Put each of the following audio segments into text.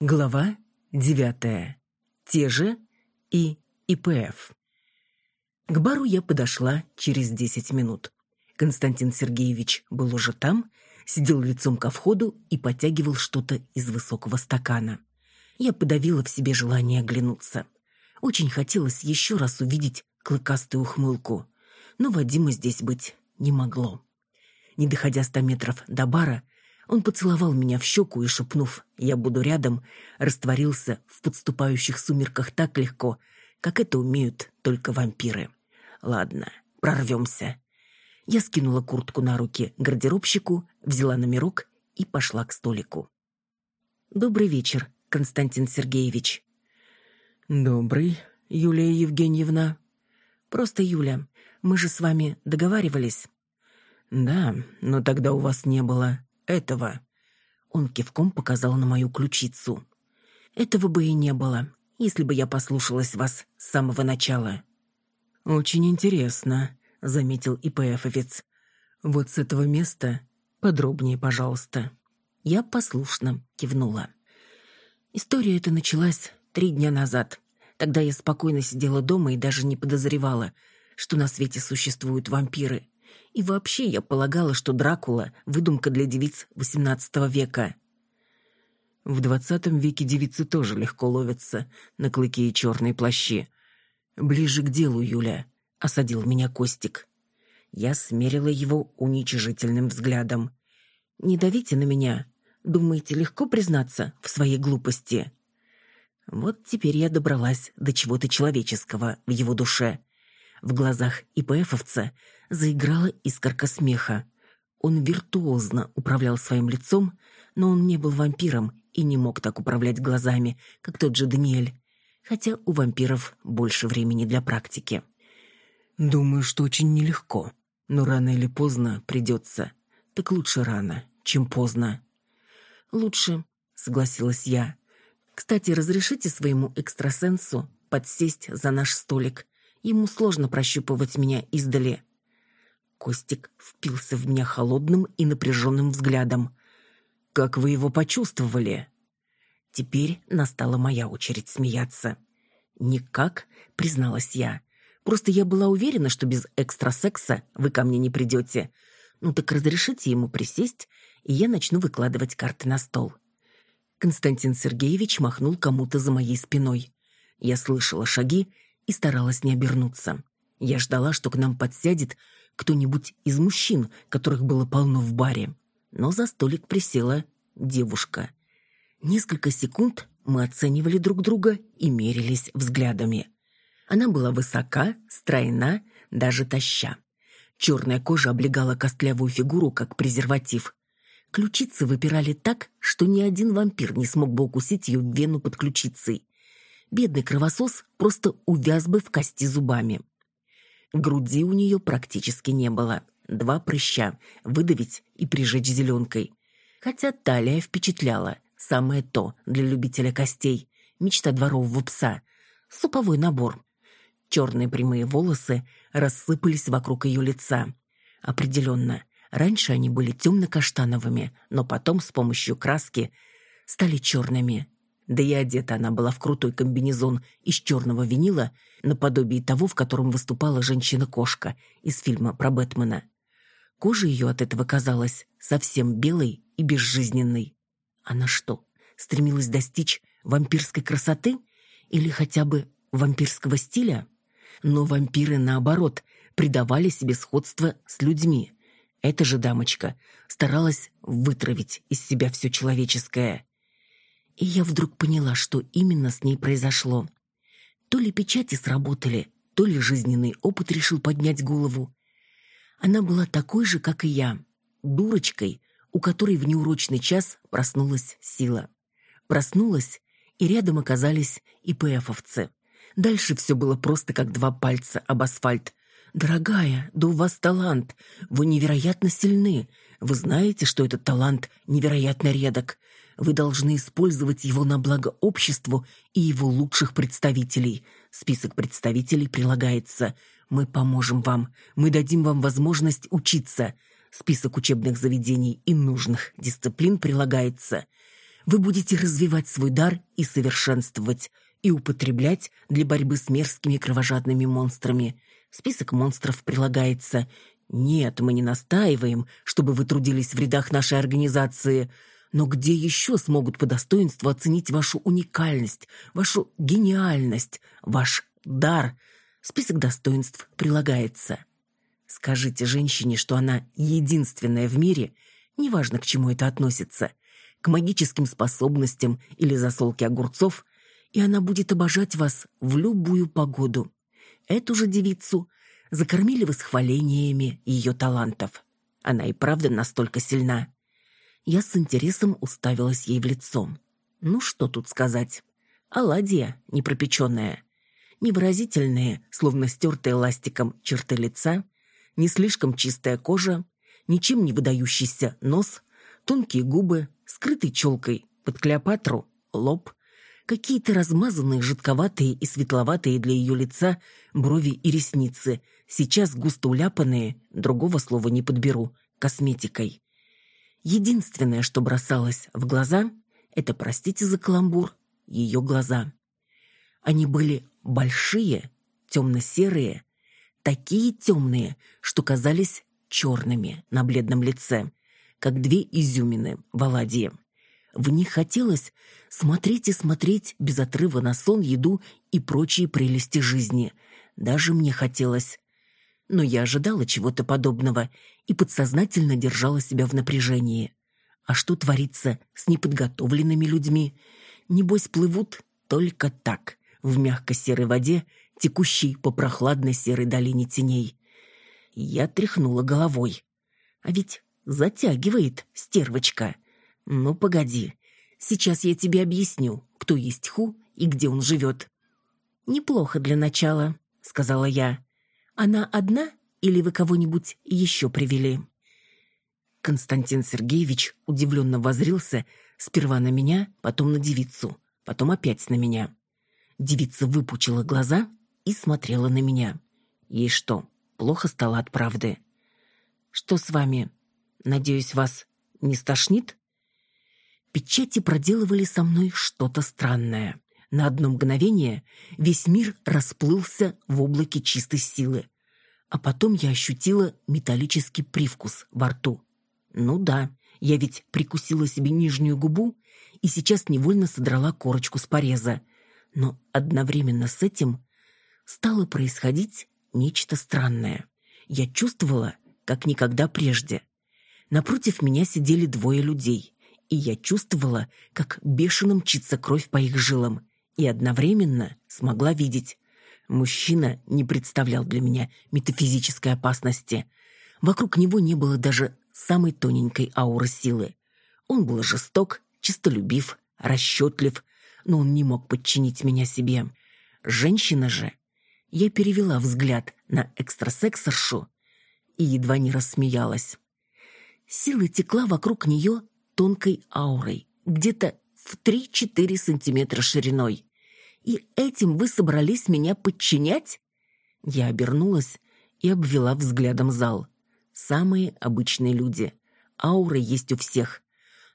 Глава девятая. Те же и ИПФ. К бару я подошла через десять минут. Константин Сергеевич был уже там, сидел лицом ко входу и подтягивал что-то из высокого стакана. Я подавила в себе желание оглянуться. Очень хотелось еще раз увидеть клыкастую ухмылку, но Вадима здесь быть не могло. Не доходя ста метров до бара, он поцеловал меня в щеку и, шепнув «я буду рядом», растворился в подступающих сумерках так легко, как это умеют только вампиры. «Ладно, прорвемся». Я скинула куртку на руки гардеробщику, взяла номерок и пошла к столику. «Добрый вечер, Константин Сергеевич». «Добрый, Юлия Евгеньевна». «Просто Юля. Мы же с вами договаривались». «Да, но тогда у вас не было этого». Он кивком показал на мою ключицу. «Этого бы и не было, если бы я послушалась вас с самого начала». «Очень интересно», — заметил ИПФовец. «Вот с этого места подробнее, пожалуйста». Я послушно кивнула. История эта началась три дня назад. Тогда я спокойно сидела дома и даже не подозревала, что на свете существуют вампиры. И вообще я полагала, что Дракула — выдумка для девиц XVIII века. В двадцатом веке девицы тоже легко ловятся на клыки и черные плащи. «Ближе к делу, Юля», — осадил меня Костик. Я смерила его уничижительным взглядом. «Не давите на меня. Думаете, легко признаться в своей глупости?» Вот теперь я добралась до чего-то человеческого в его душе. В глазах ИПФовца заиграла искорка смеха. Он виртуозно управлял своим лицом, но он не был вампиром и не мог так управлять глазами, как тот же Даниэль, хотя у вампиров больше времени для практики. «Думаю, что очень нелегко, но рано или поздно придется. Так лучше рано, чем поздно». «Лучше», — согласилась я. «Кстати, разрешите своему экстрасенсу подсесть за наш столик. Ему сложно прощупывать меня издали». Костик впился в меня холодным и напряженным взглядом. «Как вы его почувствовали?» Теперь настала моя очередь смеяться. «Никак», — призналась я. «Просто я была уверена, что без экстрасекса вы ко мне не придете. Ну так разрешите ему присесть, и я начну выкладывать карты на стол». Константин Сергеевич махнул кому-то за моей спиной. Я слышала шаги и старалась не обернуться. Я ждала, что к нам подсядет кто-нибудь из мужчин, которых было полно в баре. Но за столик присела девушка. Несколько секунд мы оценивали друг друга и мерились взглядами. Она была высока, стройна, даже таща. Черная кожа облегала костлявую фигуру, как презерватив. Ключицы выпирали так, что ни один вампир не смог бы укусить ее в вену под ключицей. Бедный кровосос просто увяз бы в кости зубами. Груди у нее практически не было. Два прыща – выдавить и прижечь зеленкой. Хотя талия впечатляла. Самое то для любителя костей. Мечта дворового пса. Суповой набор. Черные прямые волосы рассыпались вокруг ее лица. Определенно, раньше они были темно-каштановыми, но потом с помощью краски стали черными. Да и одета она была в крутой комбинезон из черного винила, наподобие того, в котором выступала женщина-кошка из фильма про Бэтмена. Кожа ее от этого казалась совсем белой и безжизненной. Она что, стремилась достичь вампирской красоты или хотя бы вампирского стиля? Но вампиры, наоборот, придавали себе сходство с людьми. Эта же дамочка старалась вытравить из себя все человеческое. И я вдруг поняла, что именно с ней произошло. То ли печати сработали, то ли жизненный опыт решил поднять голову. Она была такой же, как и я, дурочкой, у которой в неурочный час проснулась сила. Проснулась, и рядом оказались ИПФовцы. Дальше все было просто как два пальца об асфальт. «Дорогая, да у вас талант. Вы невероятно сильны. Вы знаете, что этот талант невероятно редок. Вы должны использовать его на благо обществу и его лучших представителей. Список представителей прилагается. Мы поможем вам. Мы дадим вам возможность учиться. Список учебных заведений и нужных дисциплин прилагается. Вы будете развивать свой дар и совершенствовать, и употреблять для борьбы с мерзкими кровожадными монстрами. Список монстров прилагается. Нет, мы не настаиваем, чтобы вы трудились в рядах нашей организации – но где еще смогут по достоинству оценить вашу уникальность, вашу гениальность, ваш дар? Список достоинств прилагается. Скажите женщине, что она единственная в мире, неважно, к чему это относится, к магическим способностям или засолке огурцов, и она будет обожать вас в любую погоду. Эту же девицу закормили восхвалениями ее талантов. Она и правда настолько сильна. Я с интересом уставилась ей в лицо. Ну, что тут сказать? Оладья непропеченная. Невыразительные, словно стертые ластиком черты лица, не слишком чистая кожа, ничем не выдающийся нос, тонкие губы, скрытый челкой под Клеопатру, лоб, какие-то размазанные, жидковатые и светловатые для ее лица брови и ресницы, сейчас густо уляпанные, другого слова не подберу, косметикой. Единственное, что бросалось в глаза, это, простите за каламбур, ее глаза. Они были большие, темно-серые, такие темные, что казались черными на бледном лице, как две изюмины в оладье. В них хотелось смотреть и смотреть без отрыва на сон, еду и прочие прелести жизни. Даже мне хотелось но я ожидала чего-то подобного и подсознательно держала себя в напряжении. А что творится с неподготовленными людьми? Небось, плывут только так, в мягко-серой воде, текущей по прохладной серой долине теней. Я тряхнула головой. А ведь затягивает стервочка. Ну, погоди, сейчас я тебе объясню, кто есть Ху и где он живет. «Неплохо для начала», — сказала я. Она одна или вы кого-нибудь еще привели?» Константин Сергеевич удивленно возрился сперва на меня, потом на девицу, потом опять на меня. Девица выпучила глаза и смотрела на меня. Ей что, плохо стало от правды? «Что с вами? Надеюсь, вас не стошнит?» Печати проделывали со мной что-то странное. На одно мгновение весь мир расплылся в облаке чистой силы. А потом я ощутила металлический привкус во рту. Ну да, я ведь прикусила себе нижнюю губу и сейчас невольно содрала корочку с пореза. Но одновременно с этим стало происходить нечто странное. Я чувствовала, как никогда прежде. Напротив меня сидели двое людей, и я чувствовала, как бешено мчится кровь по их жилам и одновременно смогла видеть. Мужчина не представлял для меня метафизической опасности. Вокруг него не было даже самой тоненькой ауры силы. Он был жесток, честолюбив, расчетлив, но он не мог подчинить меня себе. Женщина же... Я перевела взгляд на экстрасексоршу и едва не рассмеялась. Сила текла вокруг нее тонкой аурой, где-то в 3-4 сантиметра шириной. И этим вы собрались меня подчинять? Я обернулась и обвела взглядом зал. Самые обычные люди. Аура есть у всех.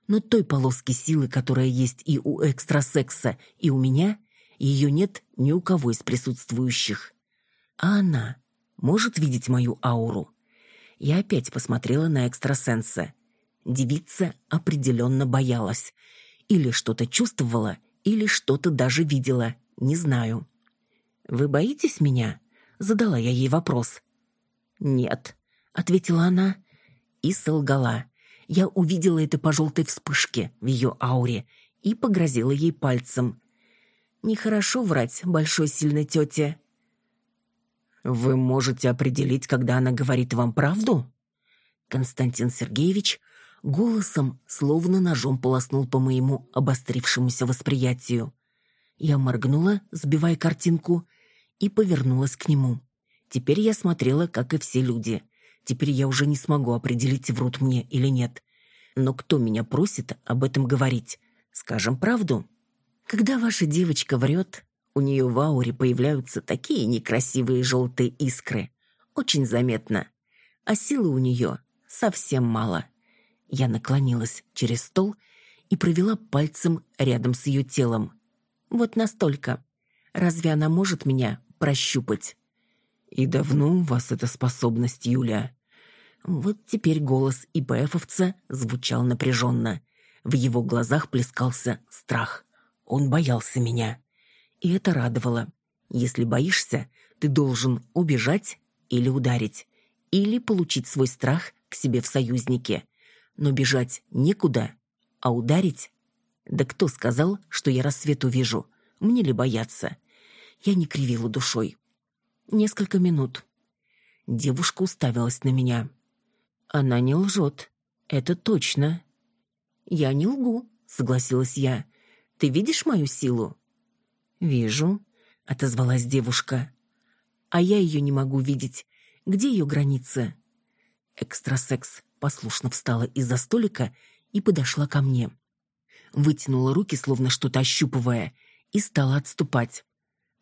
Но той полоски силы, которая есть и у экстрасекса, и у меня, ее нет ни у кого из присутствующих. А она может видеть мою ауру? Я опять посмотрела на экстрасенса. Девица определенно боялась. Или что-то чувствовала, или что-то даже видела не знаю. «Вы боитесь меня?» — задала я ей вопрос. «Нет», — ответила она и солгала. Я увидела это по желтой вспышке в ее ауре и погрозила ей пальцем. «Нехорошо врать большой сильной тете». «Вы можете определить, когда она говорит вам правду?» Константин Сергеевич голосом словно ножом полоснул по моему обострившемуся восприятию. Я моргнула, сбивая картинку, и повернулась к нему. Теперь я смотрела, как и все люди. Теперь я уже не смогу определить, врут мне или нет. Но кто меня просит об этом говорить? Скажем правду. Когда ваша девочка врет, У нее в ауре появляются такие некрасивые желтые искры. Очень заметно. А силы у нее совсем мало. Я наклонилась через стол и провела пальцем рядом с ее телом. Вот настолько. Разве она может меня прощупать? И давно у вас эта способность, Юля? Вот теперь голос ИПФовца звучал напряженно. В его глазах плескался страх. Он боялся меня. И это радовало. Если боишься, ты должен убежать или ударить. Или получить свой страх к себе в союзнике. Но бежать некуда, а ударить... Да кто сказал, что я рассвет увижу? Мне ли бояться? Я не кривила душой. Несколько минут. Девушка уставилась на меня. Она не лжет. Это точно. Я не лгу, согласилась я. Ты видишь мою силу? Вижу, отозвалась девушка. А я ее не могу видеть. Где ее граница? Экстрасекс послушно встала из-за столика и подошла ко мне. Вытянула руки, словно что-то ощупывая, и стала отступать.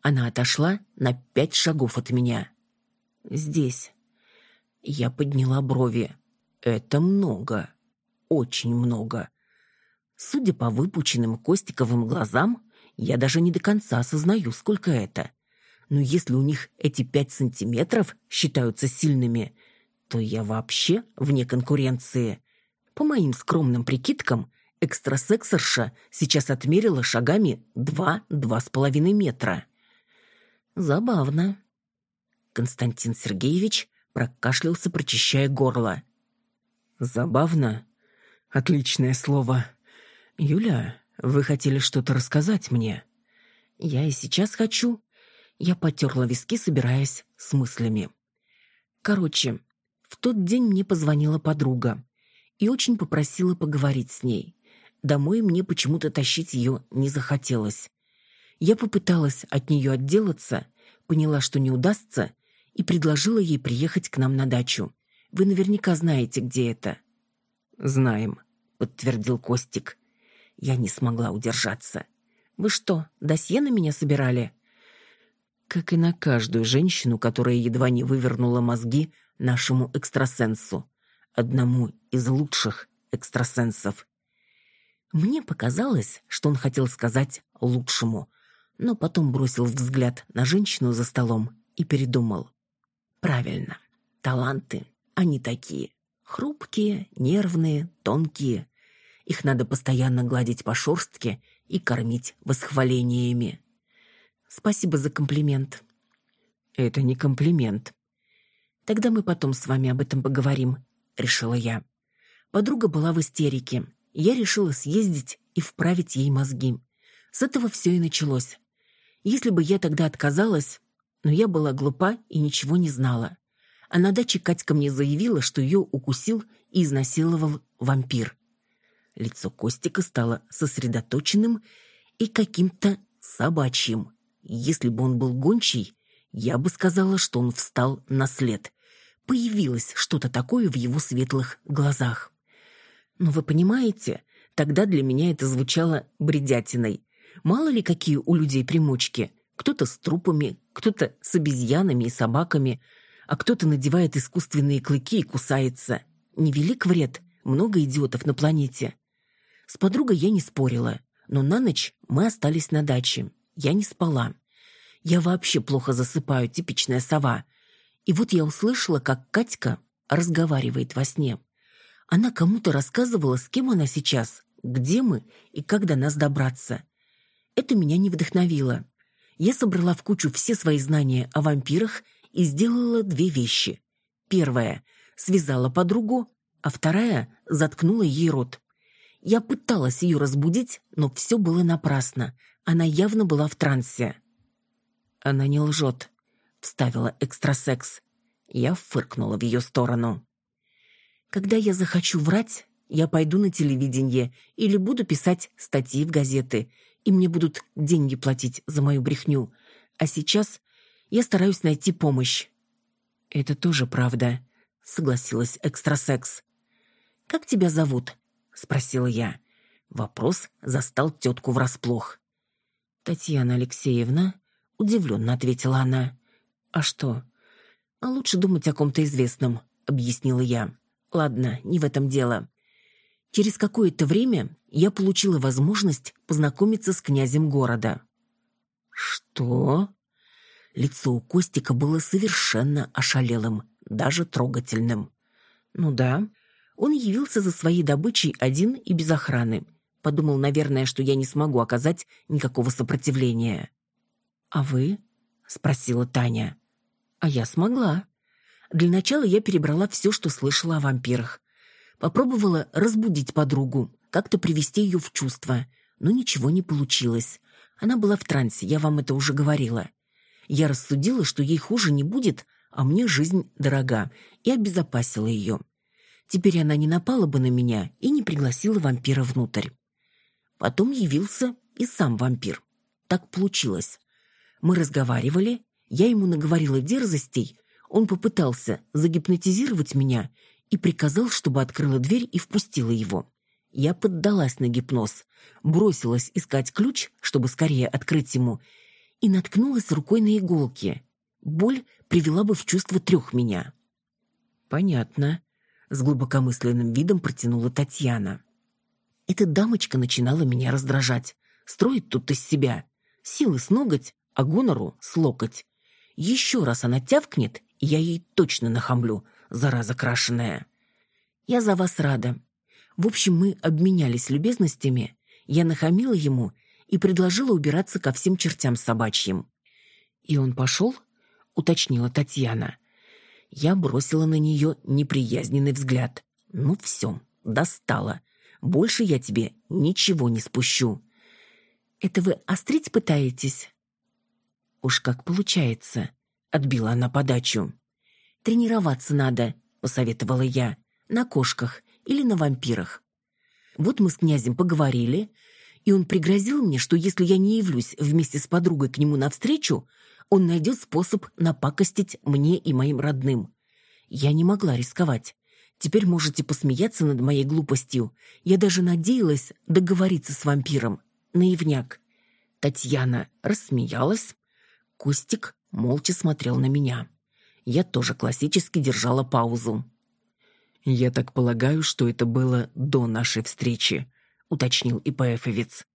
Она отошла на пять шагов от меня. «Здесь». Я подняла брови. «Это много. Очень много». Судя по выпученным Костиковым глазам, я даже не до конца осознаю, сколько это. Но если у них эти пять сантиметров считаются сильными, то я вообще вне конкуренции. По моим скромным прикидкам, экстрасексорша сейчас отмерила шагами два-два с половиной метра. Забавно. Константин Сергеевич прокашлялся, прочищая горло. Забавно? Отличное слово. Юля, вы хотели что-то рассказать мне? Я и сейчас хочу. Я потерла виски, собираясь с мыслями. Короче, в тот день мне позвонила подруга и очень попросила поговорить с ней. Домой мне почему-то тащить ее не захотелось. Я попыталась от нее отделаться, поняла, что не удастся, и предложила ей приехать к нам на дачу. Вы наверняка знаете, где это. Знаем, подтвердил Костик. Я не смогла удержаться. Вы что, досье на меня собирали? Как и на каждую женщину, которая едва не вывернула мозги нашему экстрасенсу, одному из лучших экстрасенсов. Мне показалось, что он хотел сказать лучшему, но потом бросил взгляд на женщину за столом и передумал. Правильно, таланты, они такие. Хрупкие, нервные, тонкие. Их надо постоянно гладить по шорстке и кормить восхвалениями. Спасибо за комплимент. Это не комплимент. Тогда мы потом с вами об этом поговорим, решила я. Подруга была в истерике. Я решила съездить и вправить ей мозги. С этого все и началось. Если бы я тогда отказалась, но я была глупа и ничего не знала. А на даче Катька мне заявила, что ее укусил и изнасиловал вампир. Лицо Костика стало сосредоточенным и каким-то собачьим. Если бы он был гончий, я бы сказала, что он встал на след. Появилось что-то такое в его светлых глазах. Но вы понимаете, тогда для меня это звучало бредятиной. Мало ли какие у людей примочки. Кто-то с трупами, кто-то с обезьянами и собаками, а кто-то надевает искусственные клыки и кусается. Невелик вред, много идиотов на планете. С подругой я не спорила, но на ночь мы остались на даче. Я не спала. Я вообще плохо засыпаю, типичная сова. И вот я услышала, как Катька разговаривает во сне. Она кому-то рассказывала, с кем она сейчас, где мы и как до нас добраться. Это меня не вдохновило. Я собрала в кучу все свои знания о вампирах и сделала две вещи. Первая — связала подругу, а вторая — заткнула ей рот. Я пыталась ее разбудить, но все было напрасно. Она явно была в трансе. «Она не лжет», — вставила экстрасекс. Я фыркнула в ее сторону. «Когда я захочу врать, я пойду на телевидение или буду писать статьи в газеты, и мне будут деньги платить за мою брехню. А сейчас я стараюсь найти помощь». «Это тоже правда», — согласилась экстрасекс. «Как тебя зовут?» — спросила я. Вопрос застал тетку врасплох. «Татьяна Алексеевна», удивленно ответила она. А что? Лучше думать о ком-то известном, объяснила я. Ладно, не в этом дело. Через какое-то время я получила возможность познакомиться с князем города. Что? Лицо у Костика было совершенно ошалелым, даже трогательным. Ну да, он явился за своей добычей один и без охраны. Подумал, наверное, что я не смогу оказать никакого сопротивления. «А вы?» — спросила Таня. «А я смогла. Для начала я перебрала все, что слышала о вампирах. Попробовала разбудить подругу, как-то привести ее в чувство, но ничего не получилось. Она была в трансе, я вам это уже говорила. Я рассудила, что ей хуже не будет, а мне жизнь дорога, и обезопасила ее. Теперь она не напала бы на меня и не пригласила вампира внутрь. Потом явился и сам вампир. Так получилось. Мы разговаривали, я ему наговорила дерзостей, он попытался загипнотизировать меня и приказал, чтобы открыла дверь и впустила его. Я поддалась на гипноз, бросилась искать ключ, чтобы скорее открыть ему, и наткнулась рукой на иголки. Боль привела бы в чувство трех меня. «Понятно», — с глубокомысленным видом протянула Татьяна. Эта дамочка начинала меня раздражать. Строит тут из себя. Силы с ноготь, а гонору с локоть. Еще раз она тявкнет, я ей точно нахамлю, зараза крашеная. Я за вас рада. В общем, мы обменялись любезностями, я нахамила ему и предложила убираться ко всем чертям собачьим. «И он пошел?» — уточнила Татьяна. Я бросила на нее неприязненный взгляд. «Ну все, достала. Больше я тебе ничего не спущу». «Это вы острить пытаетесь?» «Уж как получается», — отбила она подачу. «Тренироваться надо», — посоветовала я, — «на кошках или на вампирах». Вот мы с князем поговорили, и он пригрозил мне, что если я не явлюсь вместе с подругой к нему навстречу, он найдет способ напакостить мне и моим родным. Я не могла рисковать. Теперь можете посмеяться над моей глупостью. Я даже надеялась договориться с вампиром. Наивняк. Татьяна рассмеялась, Костик молча смотрел на меня. Я тоже классически держала паузу. «Я так полагаю, что это было до нашей встречи», — уточнил ИПФовец.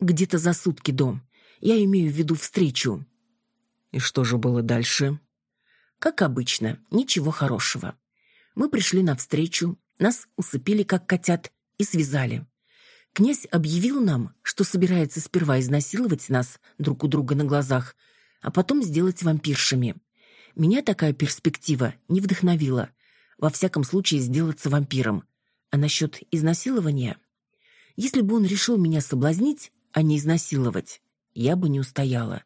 «Где-то за сутки до. Я имею в виду встречу». «И что же было дальше?» «Как обычно, ничего хорошего. Мы пришли навстречу, нас усыпили, как котят, и связали. Князь объявил нам, что собирается сперва изнасиловать нас друг у друга на глазах, а потом сделать вампиршами. Меня такая перспектива не вдохновила. Во всяком случае, сделаться вампиром. А насчет изнасилования? Если бы он решил меня соблазнить, а не изнасиловать, я бы не устояла.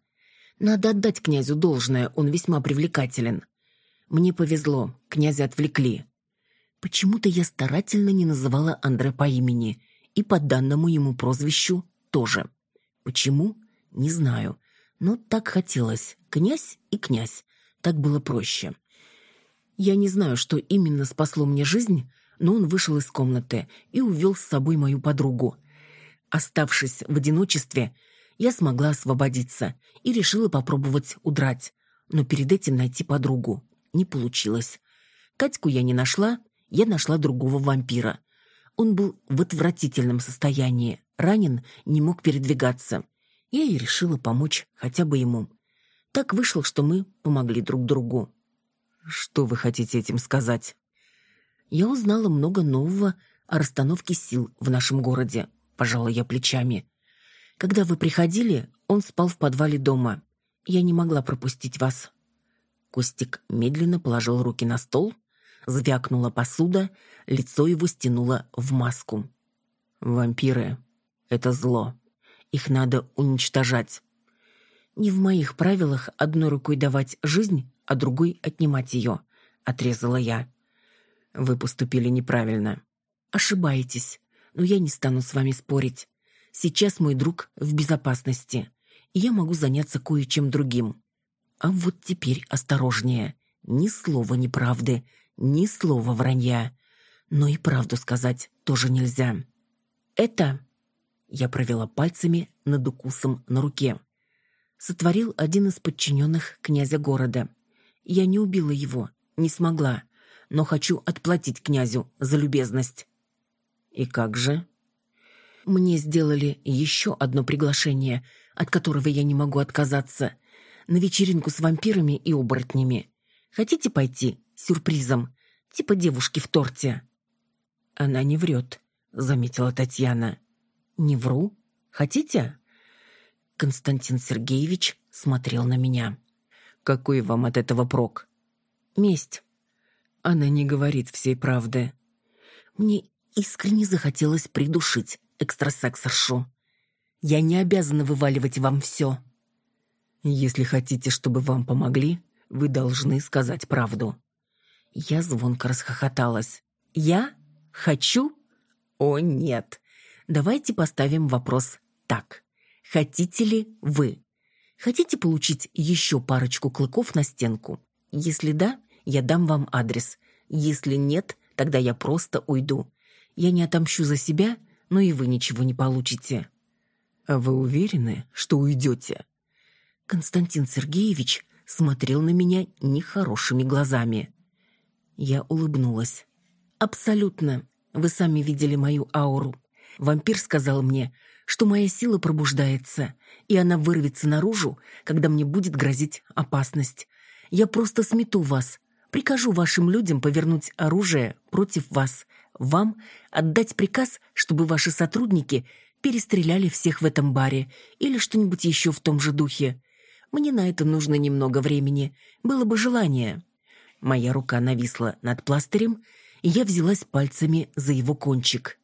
Надо отдать князю должное, он весьма привлекателен. Мне повезло, князя отвлекли. Почему-то я старательно не называла Андре по имени, и по данному ему прозвищу тоже. Почему? Не знаю. Но так хотелось. Князь и князь. Так было проще. Я не знаю, что именно спасло мне жизнь, но он вышел из комнаты и увел с собой мою подругу. Оставшись в одиночестве, я смогла освободиться и решила попробовать удрать, но перед этим найти подругу. Не получилось. Катьку я не нашла, я нашла другого вампира. Он был в отвратительном состоянии, ранен, не мог передвигаться я и решила помочь хотя бы ему. Так вышло, что мы помогли друг другу. Что вы хотите этим сказать? Я узнала много нового о расстановке сил в нашем городе, пожала я плечами. Когда вы приходили, он спал в подвале дома. Я не могла пропустить вас. Костик медленно положил руки на стол, звякнула посуда, лицо его стянуло в маску. Вампиры — это зло. Их надо уничтожать. Не в моих правилах одной рукой давать жизнь, а другой отнимать ее, отрезала я. Вы поступили неправильно. Ошибаетесь, но я не стану с вами спорить. Сейчас мой друг в безопасности, и я могу заняться кое-чем другим. А вот теперь осторожнее. Ни слова неправды, ни слова вранья. Но и правду сказать тоже нельзя. Это я провела пальцами над укусом на руке. сотворил один из подчиненных князя города. Я не убила его, не смогла, но хочу отплатить князю за любезность. И как же? Мне сделали еще одно приглашение, от которого я не могу отказаться, на вечеринку с вампирами и оборотнями. Хотите пойти сюрпризом, типа девушки в торте? Она не врет, заметила Татьяна. Не вру? Хотите? Константин Сергеевич смотрел на меня. Какой вам от этого прок? Месть. Она не говорит всей правды. Мне искренне захотелось придушить экстрасексоршу. Я не обязана вываливать вам все. Если хотите, чтобы вам помогли, вы должны сказать правду. Я звонко расхохоталась. Я? Хочу? О, нет. Давайте поставим вопрос так. Хотите ли вы? Хотите получить еще парочку клыков на стенку? Если да, я дам вам адрес. Если нет, тогда я просто уйду. Я не отомщу за себя, но и вы ничего не получите. А вы уверены, что уйдете? Константин Сергеевич смотрел на меня нехорошими глазами. Я улыбнулась. Абсолютно. Вы сами видели мою ауру. Вампир сказал мне, что моя сила пробуждается, и она вырвется наружу, когда мне будет грозить опасность. Я просто смету вас, прикажу вашим людям повернуть оружие против вас, вам отдать приказ, чтобы ваши сотрудники перестреляли всех в этом баре или что-нибудь еще в том же духе. Мне на это нужно немного времени, было бы желание. Моя рука нависла над пластырем, и я взялась пальцами за его кончик.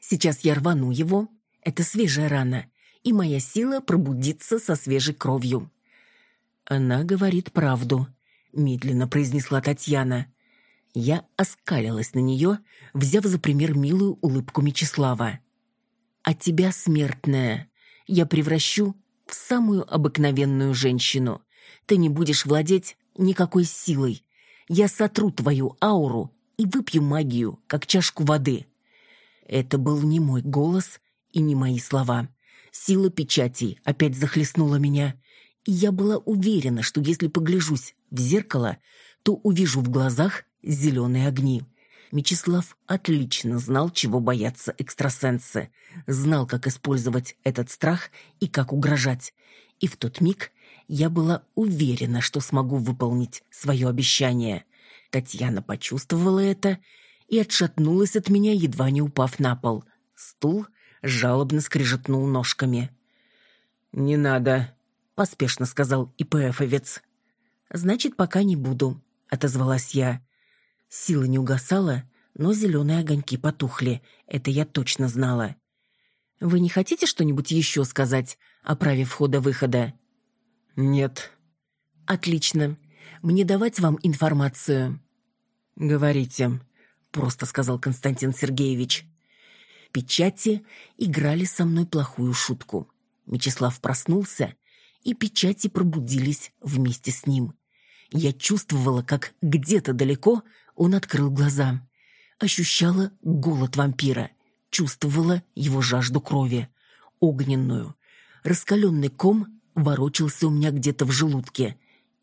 Сейчас я рвану его, это свежая рана, и моя сила пробудится со свежей кровью. Она говорит правду, медленно произнесла Татьяна. Я оскалилась на нее, взяв за пример милую улыбку Мечислава. А тебя, смертная, я превращу в самую обыкновенную женщину. Ты не будешь владеть никакой силой. Я сотру твою ауру и выпью магию, как чашку воды. Это был не мой голос и не мои слова. Сила печати опять захлестнула меня, и я была уверена, что если погляжусь в зеркало, то увижу в глазах зеленые огни. Мечислав отлично знал, чего боятся экстрасенсы, знал, как использовать этот страх и как угрожать. И в тот миг я была уверена, что смогу выполнить свое обещание. Татьяна почувствовала это и отшатнулась от меня, едва не упав на пол. Стул жалобно скрежетнул ножками. «Не надо», — поспешно сказал ИПФовец. «Значит, пока не буду», — отозвалась я. Сила не угасала, но зеленые огоньки потухли. Это я точно знала. «Вы не хотите что-нибудь еще сказать о праве входа-выхода?» «Нет». «Отлично. Мне давать вам информацию?» «Говорите», просто сказал Константин Сергеевич. Печати играли со мной плохую шутку. Мечислав проснулся, и печати пробудились вместе с ним. Я чувствовала, как где-то далеко он открыл глаза. Ощущала голод вампира, чувствовала его жажду крови, огненную. Раскаленный ком ворочался у меня где-то в желудке,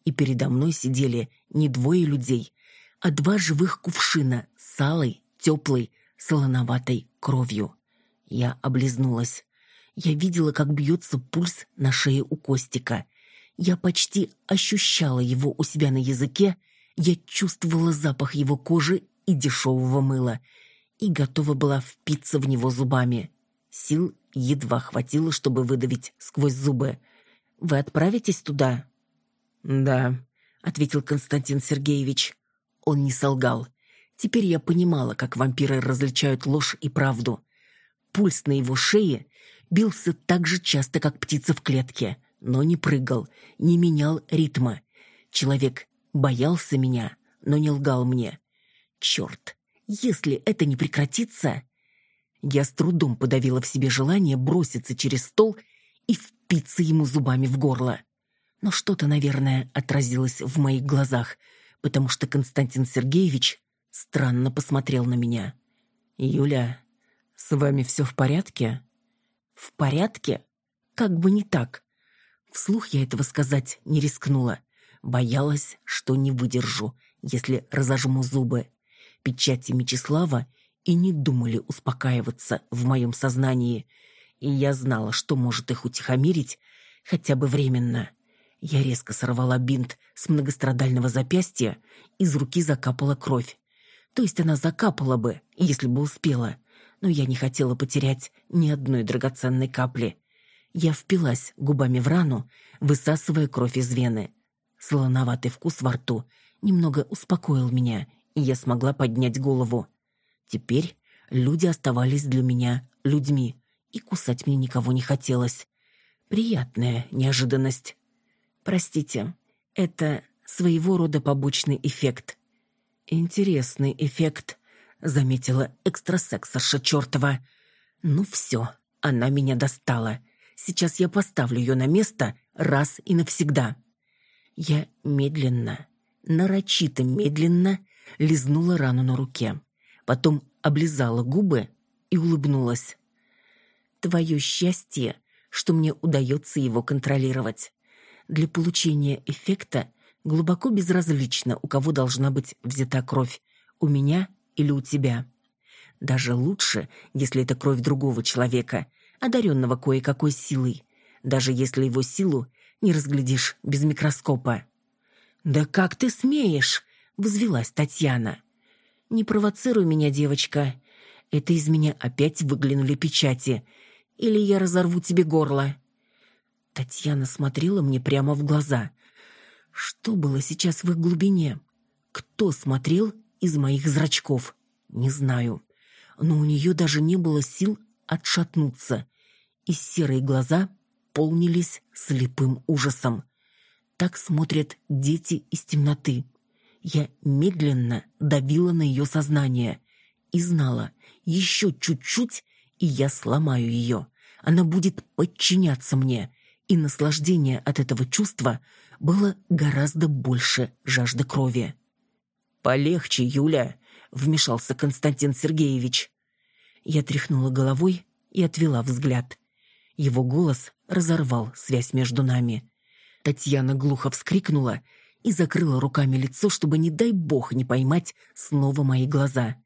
и передо мной сидели не двое людей, а два живых кувшина с алой, теплой, солоноватой кровью. Я облизнулась. Я видела, как бьется пульс на шее у Костика. Я почти ощущала его у себя на языке, я чувствовала запах его кожи и дешевого мыла и готова была впиться в него зубами. Сил едва хватило, чтобы выдавить сквозь зубы. «Вы отправитесь туда?» «Да», — ответил Константин Сергеевич. Он не солгал. Теперь я понимала, как вампиры различают ложь и правду. Пульс на его шее бился так же часто, как птица в клетке, но не прыгал, не менял ритма. Человек боялся меня, но не лгал мне. Черт, если это не прекратится... Я с трудом подавила в себе желание броситься через стол и впиться ему зубами в горло. Но что-то, наверное, отразилось в моих глазах — потому что Константин Сергеевич странно посмотрел на меня. «Юля, с вами все в порядке?» «В порядке? Как бы не так. Вслух я этого сказать не рискнула. Боялась, что не выдержу, если разожму зубы. Печати Мечислава и не думали успокаиваться в моем сознании, и я знала, что может их утихомирить хотя бы временно. Я резко сорвала бинт с многострадального запястья, из руки закапала кровь. То есть она закапала бы, если бы успела, но я не хотела потерять ни одной драгоценной капли. Я впилась губами в рану, высасывая кровь из вены. Солоноватый вкус во рту немного успокоил меня, и я смогла поднять голову. Теперь люди оставались для меня людьми, и кусать мне никого не хотелось. Приятная неожиданность. Простите, это своего рода побочный эффект. Интересный эффект, заметила экстрасексорша чертова. Ну все, она меня достала. Сейчас я поставлю ее на место раз и навсегда. Я медленно, нарочито медленно лизнула рану на руке. Потом облизала губы и улыбнулась. «Твое счастье, что мне удается его контролировать. Для получения эффекта глубоко безразлично, у кого должна быть взята кровь, у меня или у тебя. Даже лучше, если это кровь другого человека, одаренного кое-какой силой, даже если его силу не разглядишь без микроскопа. «Да как ты смеешь?» — взвелась Татьяна. «Не провоцируй меня, девочка. Это из меня опять выглянули печати. Или я разорву тебе горло». Татьяна смотрела мне прямо в глаза. Что было сейчас в их глубине? Кто смотрел из моих зрачков? Не знаю. Но у нее даже не было сил отшатнуться. И серые глаза полнились слепым ужасом. Так смотрят дети из темноты. Я медленно давила на ее сознание и знала, еще чуть-чуть, и я сломаю ее. Она будет подчиняться мне, и наслаждение от этого чувства было гораздо больше жажды крови. «Полегче, Юля», — вмешался Константин Сергеевич. Я тряхнула головой и отвела взгляд. Его голос разорвал связь между нами. Татьяна глухо вскрикнула и закрыла руками лицо, чтобы, не дай бог, не поймать снова мои глаза.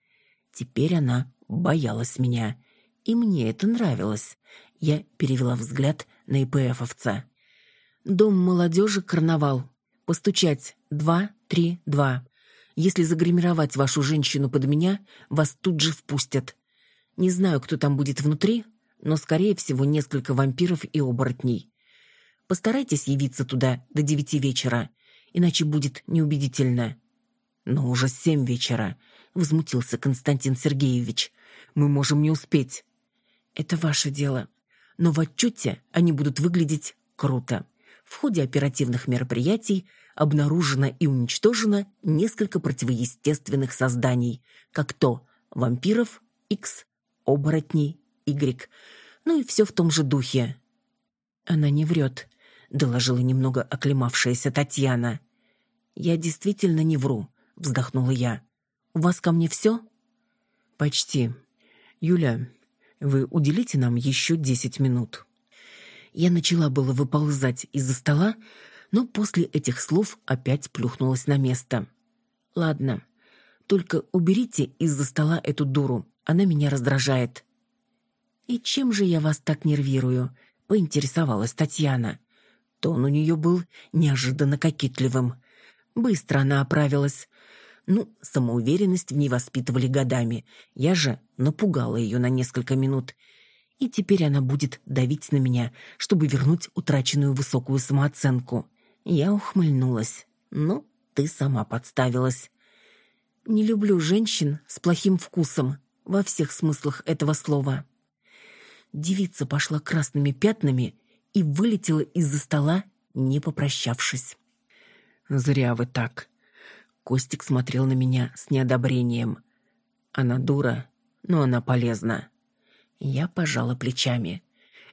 Теперь она боялась меня, и мне это нравилось. Я перевела взгляд на ИПФовца. «Дом молодежи, карнавал. Постучать. Два, три, два. Если загримировать вашу женщину под меня, вас тут же впустят. Не знаю, кто там будет внутри, но, скорее всего, несколько вампиров и оборотней. Постарайтесь явиться туда до девяти вечера, иначе будет неубедительно». «Но уже семь вечера», — возмутился Константин Сергеевич. «Мы можем не успеть». «Это ваше дело. Но в отчете они будут выглядеть круто. В ходе оперативных мероприятий обнаружено и уничтожено несколько противоестественных созданий, как то вампиров, X, оборотней, Y. Ну и все в том же духе. Она не врет доложила немного оклемавшаяся Татьяна. «Я действительно не вру», — вздохнула я. «У вас ко мне все?» «Почти. Юля, вы уделите нам еще десять минут». Я начала было выползать из-за стола, но после этих слов опять плюхнулась на место. «Ладно, только уберите из-за стола эту дуру, она меня раздражает». «И чем же я вас так нервирую?» — поинтересовалась Татьяна. Тон у нее был неожиданно кокетливым. Быстро она оправилась. Ну, самоуверенность в ней воспитывали годами. Я же напугала ее на несколько минут. И теперь она будет давить на меня, чтобы вернуть утраченную высокую самооценку. Я ухмыльнулась. Ну, ты сама подставилась. Не люблю женщин с плохим вкусом во всех смыслах этого слова. Девица пошла красными пятнами и вылетела из-за стола, не попрощавшись. «Зря вы так». Костик смотрел на меня с неодобрением. «Она дура, но она полезна». Я пожала плечами.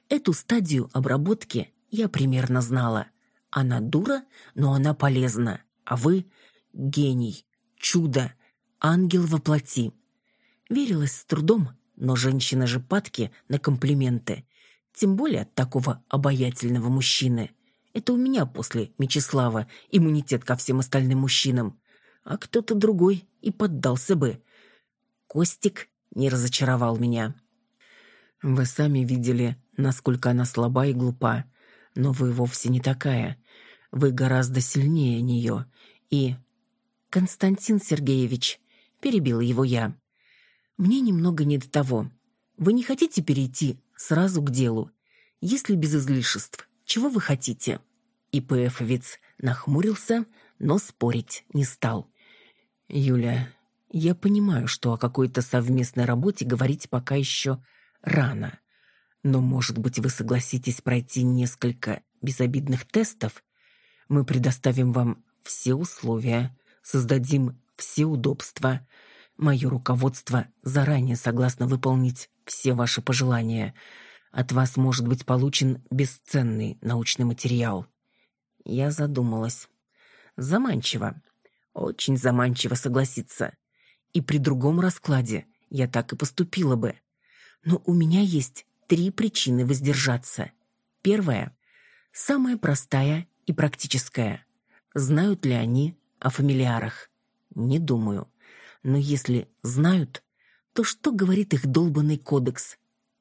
Эту стадию обработки я примерно знала. Она дура, но она полезна. А вы — гений, чудо, ангел во плоти. Верилась с трудом, но женщины же падки на комплименты тем более от такого обаятельного мужчины. Это у меня после Мечислава иммунитет ко всем остальным мужчинам. А кто-то другой и поддался бы. Костик не разочаровал меня. Вы сами видели, насколько она слаба и глупа. Но вы вовсе не такая. Вы гораздо сильнее нее. И... Константин Сергеевич, перебил его я. Мне немного не до того. Вы не хотите перейти сразу к делу? Если без излишеств, чего вы хотите? ИПФовец нахмурился, но спорить не стал. Юля, я понимаю, что о какой-то совместной работе говорить пока еще рано. Но, может быть, вы согласитесь пройти несколько безобидных тестов? Мы предоставим вам все условия, создадим все удобства. Мое руководство заранее согласно выполнить все ваши пожелания. От вас может быть получен бесценный научный материал. Я задумалась. Заманчиво. Очень заманчиво согласиться. И при другом раскладе я так и поступила бы. Но у меня есть три причины воздержаться. Первая – самая простая и практическая. Знают ли они о фамилиарах? Не думаю. Но если знают, то что говорит их долбанный кодекс?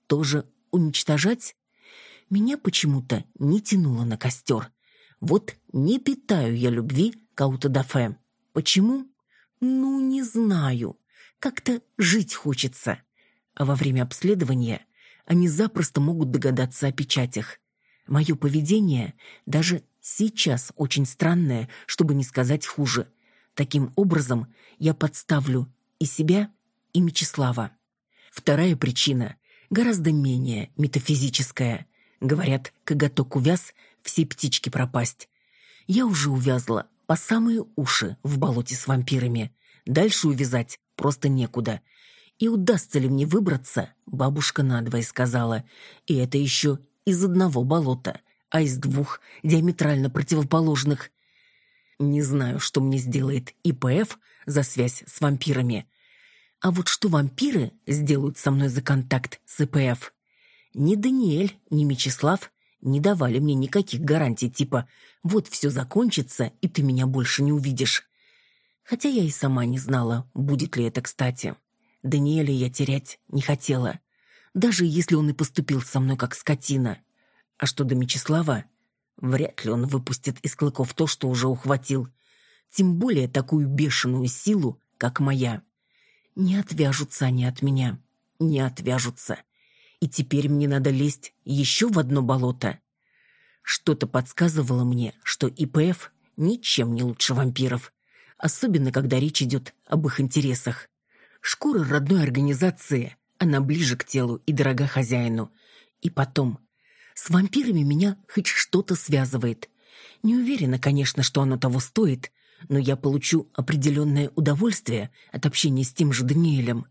Тоже уничтожать? Меня почему-то не тянуло на костер. Вот не питаю я любви к аутодафе. Почему? Ну, не знаю. Как-то жить хочется. А во время обследования они запросто могут догадаться о печатях. Мое поведение даже сейчас очень странное, чтобы не сказать хуже. Таким образом, я подставлю и себя, и Мечислава. Вторая причина гораздо менее метафизическая. Говорят, коготок увяз, все птички пропасть. Я уже увязла по самые уши в болоте с вампирами. Дальше увязать просто некуда. И удастся ли мне выбраться, бабушка надвое сказала. И это еще из одного болота, а из двух диаметрально противоположных. Не знаю, что мне сделает ИПФ за связь с вампирами. А вот что вампиры сделают со мной за контакт с ИПФ? Ни Даниэль, ни Мечислав не давали мне никаких гарантий, типа «вот все закончится, и ты меня больше не увидишь». Хотя я и сама не знала, будет ли это кстати. Даниэля я терять не хотела, даже если он и поступил со мной как скотина. А что до Мечислава? Вряд ли он выпустит из клыков то, что уже ухватил. Тем более такую бешеную силу, как моя. Не отвяжутся они от меня. Не отвяжутся и теперь мне надо лезть еще в одно болото. Что-то подсказывало мне, что ИПФ ничем не лучше вампиров, особенно когда речь идет об их интересах. Шкура родной организации, она ближе к телу и дорога хозяину. И потом, с вампирами меня хоть что-то связывает. Не уверена, конечно, что оно того стоит, но я получу определенное удовольствие от общения с тем же Даниэлем.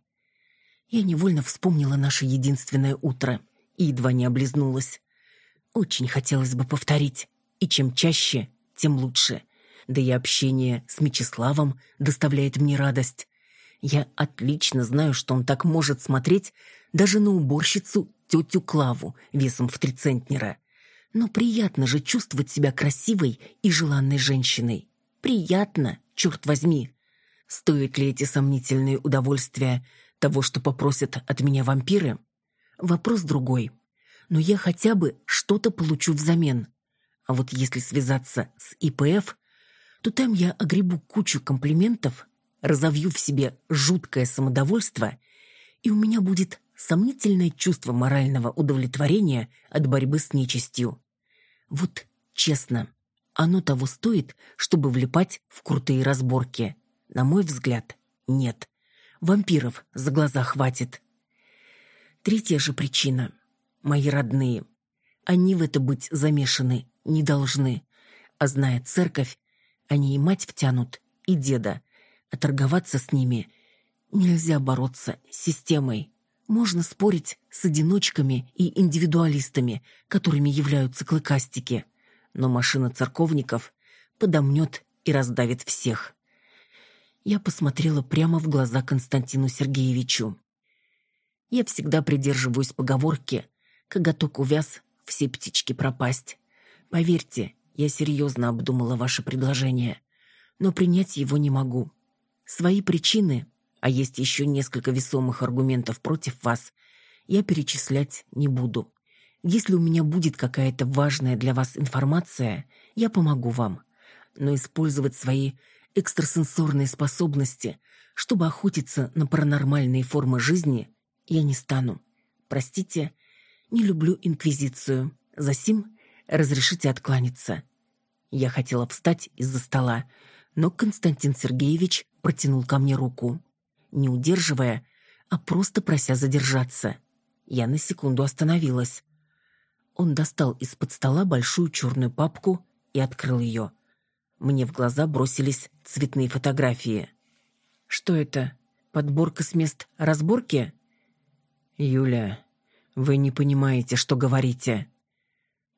Я невольно вспомнила наше единственное утро и едва не облизнулась. Очень хотелось бы повторить, и чем чаще, тем лучше. Да и общение с Мечиславом доставляет мне радость. Я отлично знаю, что он так может смотреть даже на уборщицу тетю Клаву весом в три центнера. Но приятно же чувствовать себя красивой и желанной женщиной. Приятно, черт возьми. Стоят ли эти сомнительные удовольствия того, что попросят от меня вампиры, вопрос другой. Но я хотя бы что-то получу взамен. А вот если связаться с ИПФ, то там я огребу кучу комплиментов, разовью в себе жуткое самодовольство, и у меня будет сомнительное чувство морального удовлетворения от борьбы с нечистью. Вот честно, оно того стоит, чтобы влипать в крутые разборки. На мой взгляд, нет. Вампиров за глаза хватит. Третья же причина. Мои родные. Они в это быть замешаны не должны. А зная церковь, они и мать втянут, и деда. А торговаться с ними нельзя бороться с системой. Можно спорить с одиночками и индивидуалистами, которыми являются клыкастики. Но машина церковников подомнет и раздавит всех. Я посмотрела прямо в глаза Константину Сергеевичу. Я всегда придерживаюсь поговорки «коготок увяз, все птички пропасть». Поверьте, Я серьезно обдумала ваше предложение, но принять его не могу. Свои причины, а есть еще несколько весомых аргументов против вас, я перечислять не буду. Если у меня будет какая-то важная для вас информация, я помогу вам. Но использовать свои экстрасенсорные способности, чтобы охотиться на паранормальные формы жизни, я не стану. Простите, не люблю инквизицию. Засим разрешите откланяться. Я хотела встать из-за стола, но Константин Сергеевич протянул ко мне руку, не удерживая, а просто прося задержаться. Я на секунду остановилась. Он достал из-под стола большую черную папку и открыл ее. Мне в глаза бросились цветные фотографии. «Что это? Подборка с мест разборки?» «Юля, вы не понимаете, что говорите».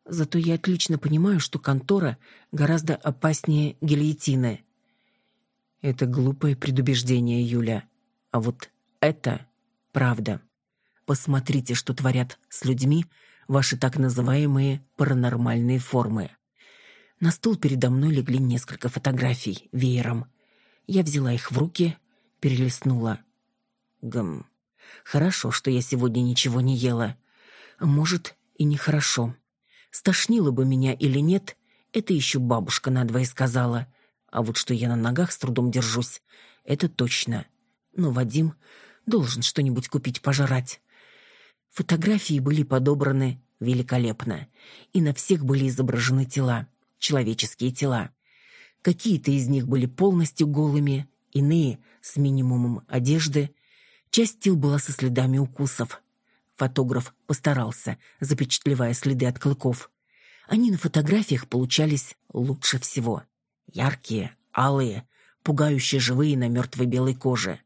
Зато я отлично понимаю, что контора гораздо опаснее гильотины. Это глупое предубеждение, Юля. А вот это правда. Посмотрите, что творят с людьми ваши так называемые паранормальные формы. На стол передо мной легли несколько фотографий веером. Я взяла их в руки, перелистнула. Гм. Хорошо, что я сегодня ничего не ела. А может, и нехорошо. Стошнило бы меня или нет, это еще бабушка надвое сказала. А вот что я на ногах с трудом держусь, это точно. Но Вадим должен что-нибудь купить пожрать. Фотографии были подобраны великолепно, и на всех были изображены тела, человеческие тела. Какие-то из них были полностью голыми, иные — с минимумом одежды, Часть тел была со следами укусов. Фотограф постарался, запечатлевая следы от клыков. Они на фотографиях получались лучше всего. Яркие, алые, пугающие живые на мертвой белой коже.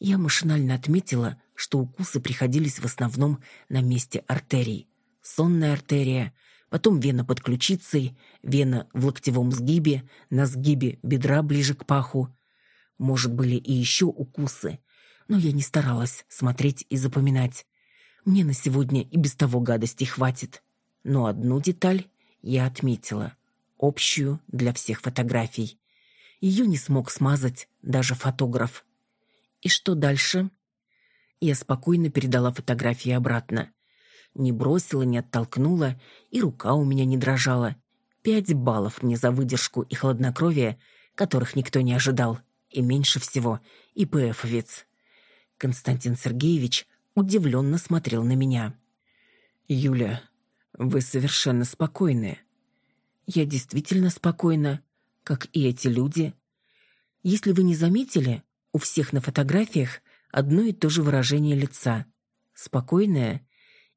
Я машинально отметила, что укусы приходились в основном на месте артерий. Сонная артерия, потом вена под ключицей, вена в локтевом сгибе, на сгибе бедра ближе к паху. Может, были и еще укусы, но я не старалась смотреть и запоминать. Мне на сегодня и без того гадостей хватит. Но одну деталь я отметила, общую для всех фотографий. Ее не смог смазать даже фотограф. И что дальше? Я спокойно передала фотографии обратно. Не бросила, не оттолкнула, и рука у меня не дрожала. Пять баллов мне за выдержку и хладнокровие, которых никто не ожидал, и меньше всего ИПФовец. Константин Сергеевич удивленно смотрел на меня. «Юля, вы совершенно спокойны». «Я действительно спокойна, как и эти люди. Если вы не заметили, у всех на фотографиях одно и то же выражение лица. Спокойное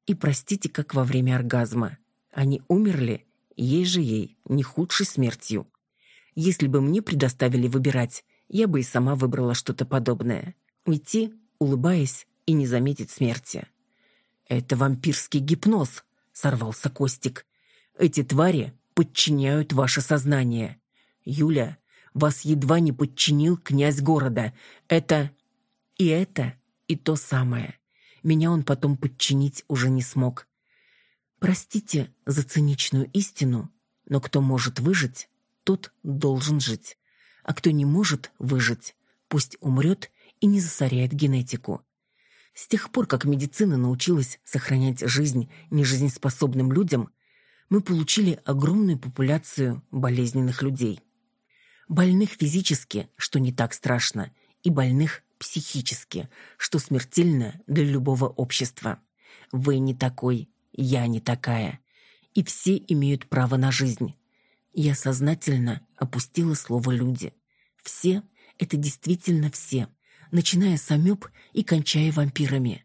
и, простите, как во время оргазма. Они умерли, ей же ей, не худшей смертью. Если бы мне предоставили выбирать, я бы и сама выбрала что-то подобное. Уйти улыбаясь и не заметить смерти. «Это вампирский гипноз», — сорвался Костик. «Эти твари подчиняют ваше сознание. Юля, вас едва не подчинил князь города. Это... и это, и то самое. Меня он потом подчинить уже не смог. Простите за циничную истину, но кто может выжить, тот должен жить. А кто не может выжить, пусть умрет и не засоряет генетику. С тех пор, как медицина научилась сохранять жизнь нежизнеспособным людям, мы получили огромную популяцию болезненных людей. Больных физически, что не так страшно, и больных психически, что смертельно для любого общества. Вы не такой, я не такая. И все имеют право на жизнь. Я сознательно опустила слово «люди». Все — это действительно все начиная с амеб и кончая вампирами.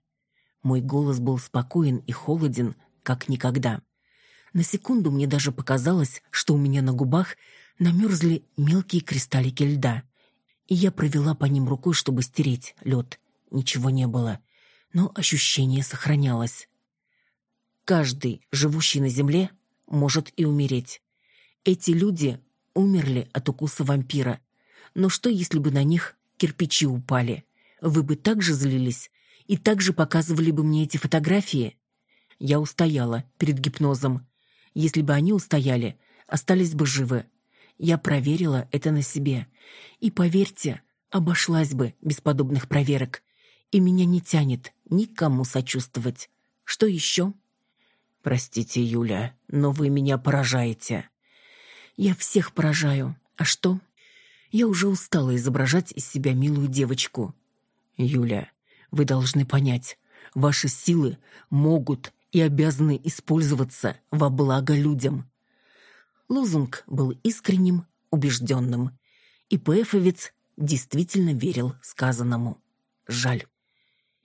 Мой голос был спокоен и холоден, как никогда. На секунду мне даже показалось, что у меня на губах намерзли мелкие кристаллики льда, и я провела по ним рукой, чтобы стереть лед. Ничего не было, но ощущение сохранялось. Каждый, живущий на земле, может и умереть. Эти люди умерли от укуса вампира. Но что, если бы на них кирпичи упали. Вы бы так же злились и так же показывали бы мне эти фотографии. Я устояла перед гипнозом. Если бы они устояли, остались бы живы. Я проверила это на себе. И, поверьте, обошлась бы без подобных проверок. И меня не тянет никому сочувствовать. Что еще? Простите, Юля, но вы меня поражаете. Я всех поражаю. А что? Я уже устала изображать из себя милую девочку. Юля, вы должны понять, ваши силы могут и обязаны использоваться во благо людям. Лозунг был искренним, убежденным. И Пэфовец действительно верил сказанному. Жаль.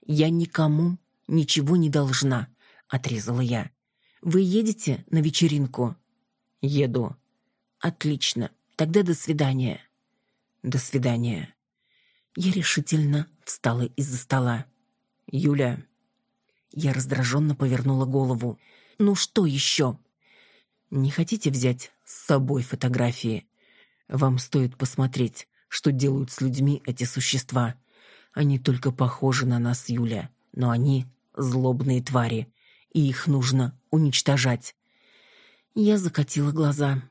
«Я никому ничего не должна», — отрезала я. «Вы едете на вечеринку?» «Еду». «Отлично. Тогда до свидания». «До свидания». Я решительно встала из-за стола. «Юля». Я раздраженно повернула голову. «Ну что еще?» «Не хотите взять с собой фотографии? Вам стоит посмотреть, что делают с людьми эти существа. Они только похожи на нас, Юля, но они злобные твари, и их нужно уничтожать». Я закатила глаза.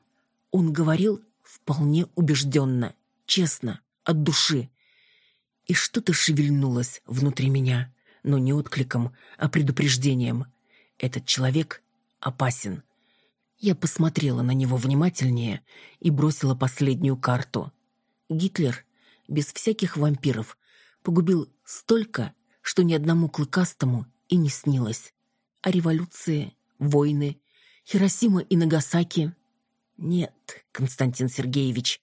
Он говорил вполне убежденно, честно, от души. И что-то шевельнулось внутри меня, но не откликом, а предупреждением. Этот человек опасен. Я посмотрела на него внимательнее и бросила последнюю карту. Гитлер, без всяких вампиров, погубил столько, что ни одному клыкастому и не снилось. А революции, войны, Хиросима и Нагасаки нет, Константин Сергеевич,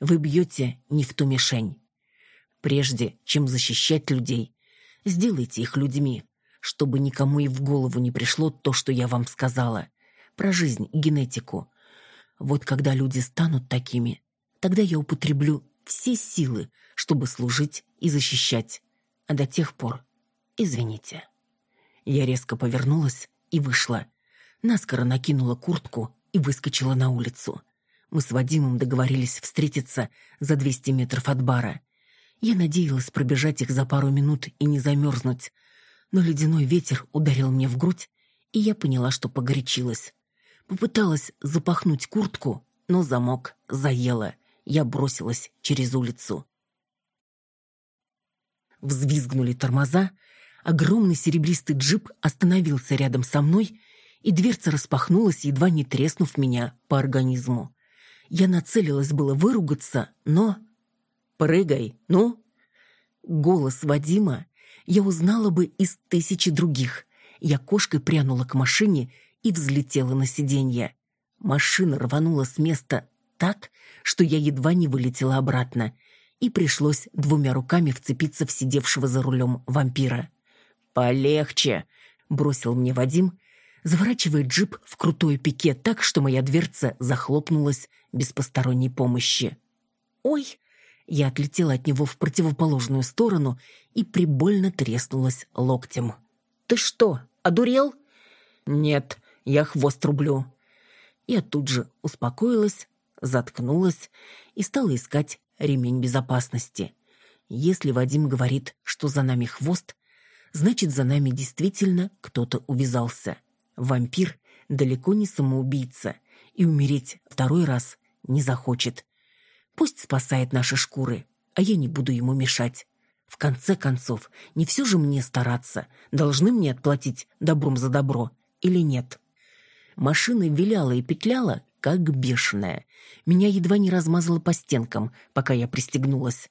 вы бьете не в ту мишень. Прежде чем защищать людей, сделайте их людьми, чтобы никому и в голову не пришло то, что я вам сказала, про жизнь и генетику. Вот когда люди станут такими, тогда я употреблю все силы, чтобы служить и защищать. А до тех пор, извините. Я резко повернулась и вышла. Наскоро накинула куртку и выскочила на улицу. Мы с Вадимом договорились встретиться за 200 метров от бара. Я надеялась пробежать их за пару минут и не замерзнуть, но ледяной ветер ударил мне в грудь, и я поняла, что погорячилась. Попыталась запахнуть куртку, но замок заело. Я бросилась через улицу. Взвизгнули тормоза, огромный серебристый джип остановился рядом со мной и дверца распахнулась, едва не треснув меня по организму. Я нацелилась было выругаться, но... «Прыгай, ну!» Голос Вадима я узнала бы из тысячи других. Я кошкой прянула к машине и взлетела на сиденье. Машина рванула с места так, что я едва не вылетела обратно, и пришлось двумя руками вцепиться в сидевшего за рулем вампира. «Полегче!» — бросил мне Вадим заворачивает джип в крутое пике так, что моя дверца захлопнулась без посторонней помощи. «Ой!» Я отлетела от него в противоположную сторону и прибольно треснулась локтем. «Ты что, одурел?» «Нет, я хвост рублю». Я тут же успокоилась, заткнулась и стала искать ремень безопасности. Если Вадим говорит, что за нами хвост, значит, за нами действительно кто-то увязался. Вампир далеко не самоубийца и умереть второй раз не захочет. Пусть спасает наши шкуры, а я не буду ему мешать. В конце концов, не все же мне стараться. Должны мне отплатить добром за добро или нет? Машина виляла и петляла, как бешеная. Меня едва не размазало по стенкам, пока я пристегнулась.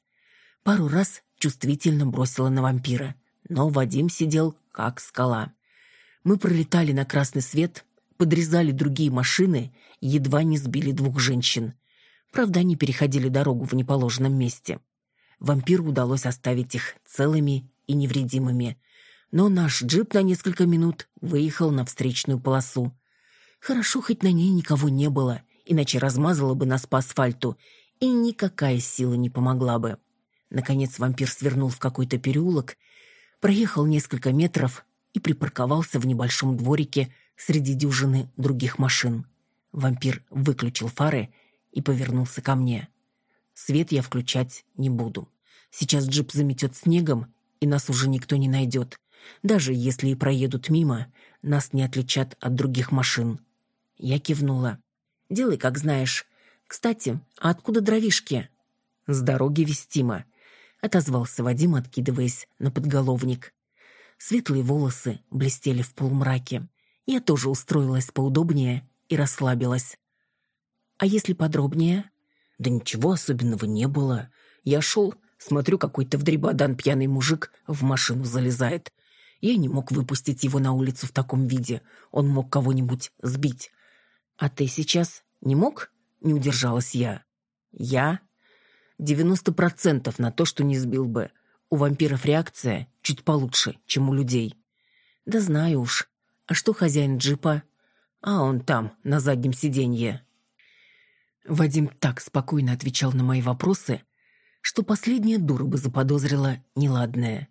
Пару раз чувствительно бросила на вампира, но Вадим сидел как скала. Мы пролетали на красный свет, подрезали другие машины, едва не сбили двух женщин. Правда, они переходили дорогу в неположенном месте. Вампиру удалось оставить их целыми и невредимыми. Но наш джип на несколько минут выехал на встречную полосу. Хорошо, хоть на ней никого не было, иначе размазало бы нас по асфальту, и никакая сила не помогла бы. Наконец вампир свернул в какой-то переулок, проехал несколько метров и припарковался в небольшом дворике среди дюжины других машин. Вампир выключил фары и повернулся ко мне. Свет я включать не буду. Сейчас джип заметет снегом, и нас уже никто не найдет. Даже если и проедут мимо, нас не отличат от других машин. Я кивнула. Делай, как знаешь. Кстати, а откуда дровишки?» «С дороги вестимо», — отозвался Вадим, откидываясь на подголовник. Светлые волосы блестели в полумраке. Я тоже устроилась поудобнее и расслабилась. «А если подробнее?» «Да ничего особенного не было. Я шел, смотрю, какой-то вдребодан пьяный мужик в машину залезает. Я не мог выпустить его на улицу в таком виде. Он мог кого-нибудь сбить. А ты сейчас не мог?» Не удержалась я. «Я?» «Девяносто процентов на то, что не сбил бы. У вампиров реакция чуть получше, чем у людей». «Да знаю уж. А что хозяин джипа?» «А он там, на заднем сиденье». Вадим так спокойно отвечал на мои вопросы, что последняя дура бы заподозрила неладное.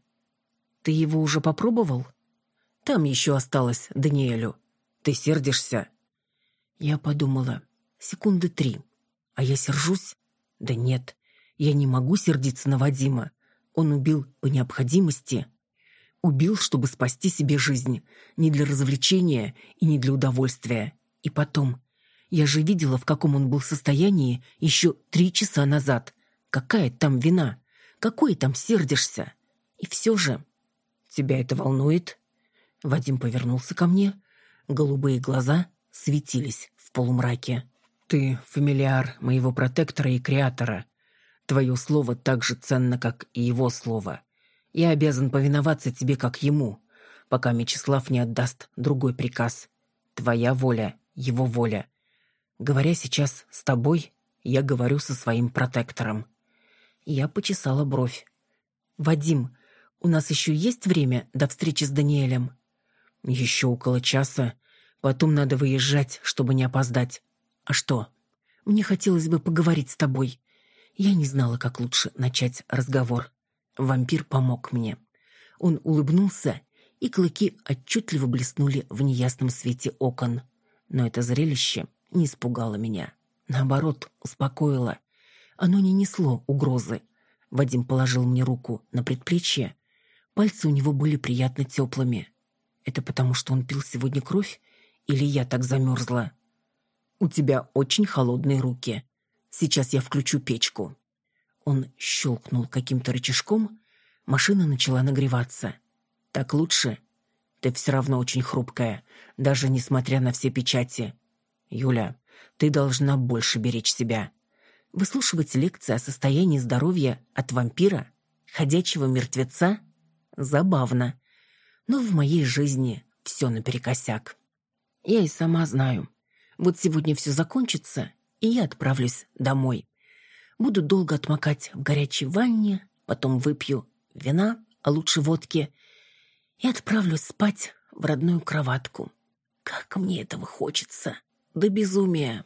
«Ты его уже попробовал?» «Там еще осталось Даниэлю. Ты сердишься?» Я подумала, секунды три. А я сержусь? Да нет, я не могу сердиться на Вадима. Он убил по необходимости. Убил, чтобы спасти себе жизнь. Не для развлечения и не для удовольствия. И потом, я же видела, в каком он был состоянии еще три часа назад. Какая там вина? Какой там сердишься? И все же... Тебя это волнует? Вадим повернулся ко мне. Голубые глаза светились в полумраке. «Ты фамильяр моего протектора и креатора. Твое слово так же ценно, как и его слово. Я обязан повиноваться тебе, как ему, пока Мечислав не отдаст другой приказ. Твоя воля, его воля. Говоря сейчас с тобой, я говорю со своим протектором». Я почесала бровь. «Вадим, у нас еще есть время до встречи с Даниэлем?» «Еще около часа. Потом надо выезжать, чтобы не опоздать. А что? Мне хотелось бы поговорить с тобой. Я не знала, как лучше начать разговор. Вампир помог мне. Он улыбнулся, и клыки отчетливо блеснули в неясном свете окон. Но это зрелище не испугало меня. Наоборот, успокоило. Оно не несло угрозы. Вадим положил мне руку на предплечье. Пальцы у него были приятно теплыми. Это потому, что он пил сегодня кровь? Или я так замерзла? У тебя очень холодные руки. Сейчас я включу печку. Он щелкнул каким-то рычажком. Машина начала нагреваться. Так лучше? Ты все равно очень хрупкая, даже несмотря на все печати. Юля, ты должна больше беречь себя. Выслушивать лекции о состоянии здоровья от вампира, ходячего мертвеца, забавно. Но в моей жизни все наперекосяк. Я и сама знаю. Вот сегодня все закончится, и я отправлюсь домой. Буду долго отмокать в горячей ванне, потом выпью вина, а лучше водки, и отправлюсь спать в родную кроватку. Как мне этого хочется! До безумия!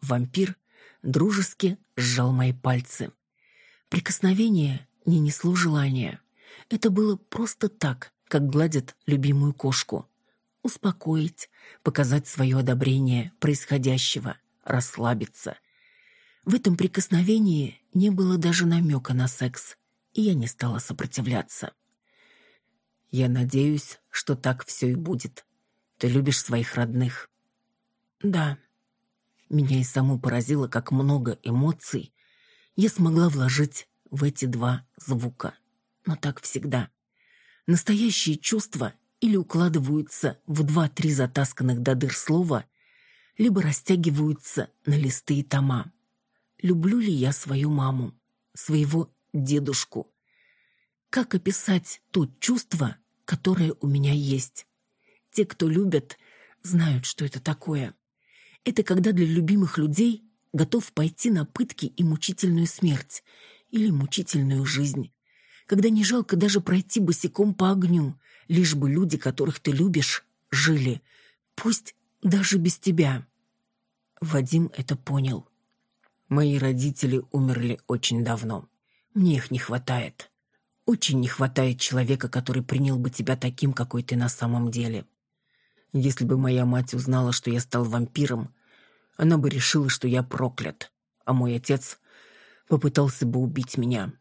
Вампир дружески сжал мои пальцы. Прикосновение не несло желания. Это было просто так, как гладят любимую кошку успокоить, показать свое одобрение происходящего, расслабиться. В этом прикосновении не было даже намека на секс, и я не стала сопротивляться. «Я надеюсь, что так все и будет. Ты любишь своих родных?» «Да». Меня и саму поразило, как много эмоций я смогла вложить в эти два звука. Но так всегда. Настоящие чувства или укладываются в два-три затасканных до дыр слова, либо растягиваются на листы и тома. Люблю ли я свою маму, своего дедушку? Как описать то чувство, которое у меня есть? Те, кто любят, знают, что это такое. Это когда для любимых людей готов пойти на пытки и мучительную смерть или мучительную жизнь. Когда не жалко даже пройти босиком по огню, лишь бы люди, которых ты любишь, жили, пусть даже без тебя. Вадим это понял. Мои родители умерли очень давно. Мне их не хватает. Очень не хватает человека, который принял бы тебя таким, какой ты на самом деле. Если бы моя мать узнала, что я стал вампиром, она бы решила, что я проклят, а мой отец попытался бы убить меня.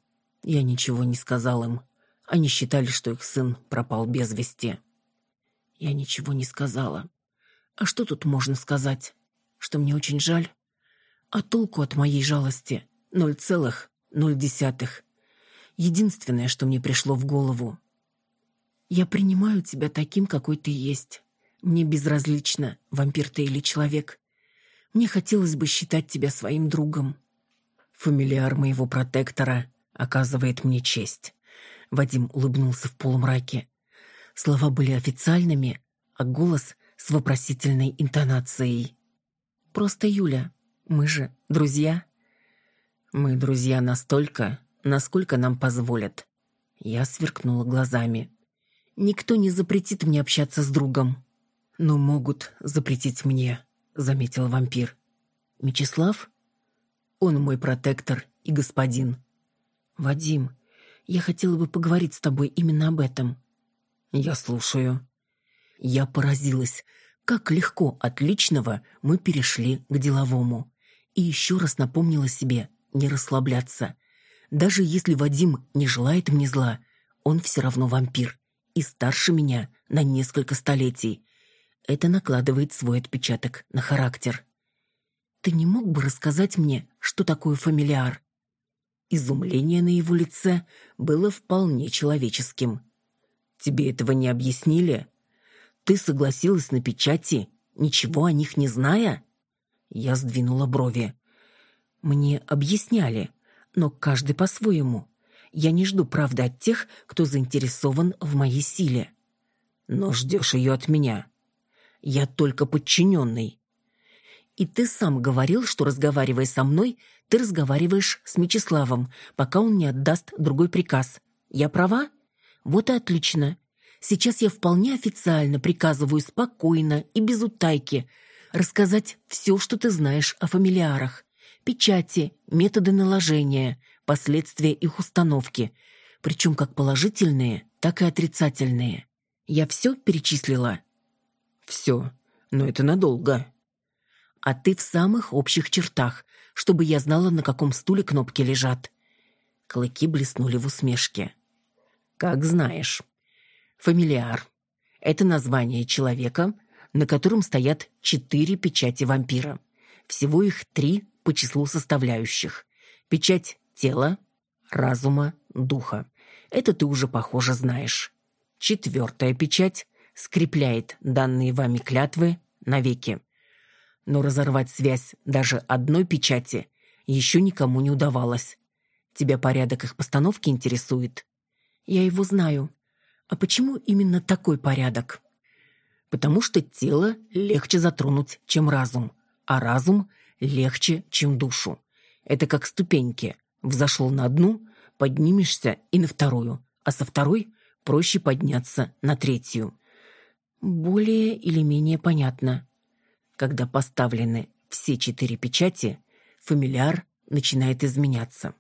Я ничего не сказал им, они считали, что их сын пропал без вести. Я ничего не сказала. А что тут можно сказать? Что мне очень жаль. А толку от моей жалости — ноль целых ноль десятых. Единственное, что мне пришло в голову. Я принимаю тебя таким, какой ты есть. Мне безразлично, вампир ты или человек. Мне хотелось бы считать тебя своим другом. Фамилиар моего протектора оказывает мне честь. Вадим улыбнулся в полумраке. Слова были официальными, а голос с вопросительной интонацией. «Просто Юля, мы же друзья». «Мы друзья настолько, насколько нам позволят». Я сверкнула глазами. «Никто не запретит мне общаться с другом». «Но могут запретить мне», — заметил вампир. «Мечислав?» «Он мой протектор и господин». «Вадим, я хотела бы поговорить с тобой именно об этом». «Я слушаю». Я поразилась, как легко от личного мы перешли к деловому. И еще раз напомнила себе не расслабляться. Даже если Вадим не желает мне зла, он все равно вампир и старше меня на несколько столетий. Это накладывает свой отпечаток на характер. «Ты не мог бы рассказать мне, что такое фамилиар?» Изумление на его лице было вполне человеческим. «Тебе этого не объяснили? Ты согласилась на печати, ничего о них не зная?» Я сдвинула брови. «Мне объясняли, но каждый по-своему. Я не жду правды от тех, кто заинтересован в моей силе». «Но ждешь ее от меня. Я только подчиненный». «И ты сам говорил, что, разговаривая со мной, ты разговариваешь с Мечиславом, пока он не отдаст другой приказ. Я права? Вот и отлично. Сейчас я вполне официально приказываю спокойно и без утайки рассказать все, что ты знаешь о фамилиарах. Печати, методы наложения, последствия их установки. Причем как положительные, так и отрицательные. Я все перечислила? Все, но это надолго. А ты в самых общих чертах, чтобы я знала, на каком стуле кнопки лежат. Клыки блеснули в усмешке. Как знаешь. Фамилиар. Это название человека, на котором стоят четыре печати вампира. Всего их три по числу составляющих. Печать тела, разума, духа. Это ты уже, похоже, знаешь. Четвертая печать скрепляет данные вами клятвы навеки но разорвать связь даже одной печати еще никому не удавалось. Тебя порядок их постановки интересует? Я его знаю. А почему именно такой порядок? Потому что тело легче затронуть, чем разум, а разум легче, чем душу. Это как ступеньки. Взошел на одну, поднимешься и на вторую, а со второй проще подняться на третью. Более или менее понятно. Когда поставлены все четыре печати, фамильяр начинает изменяться.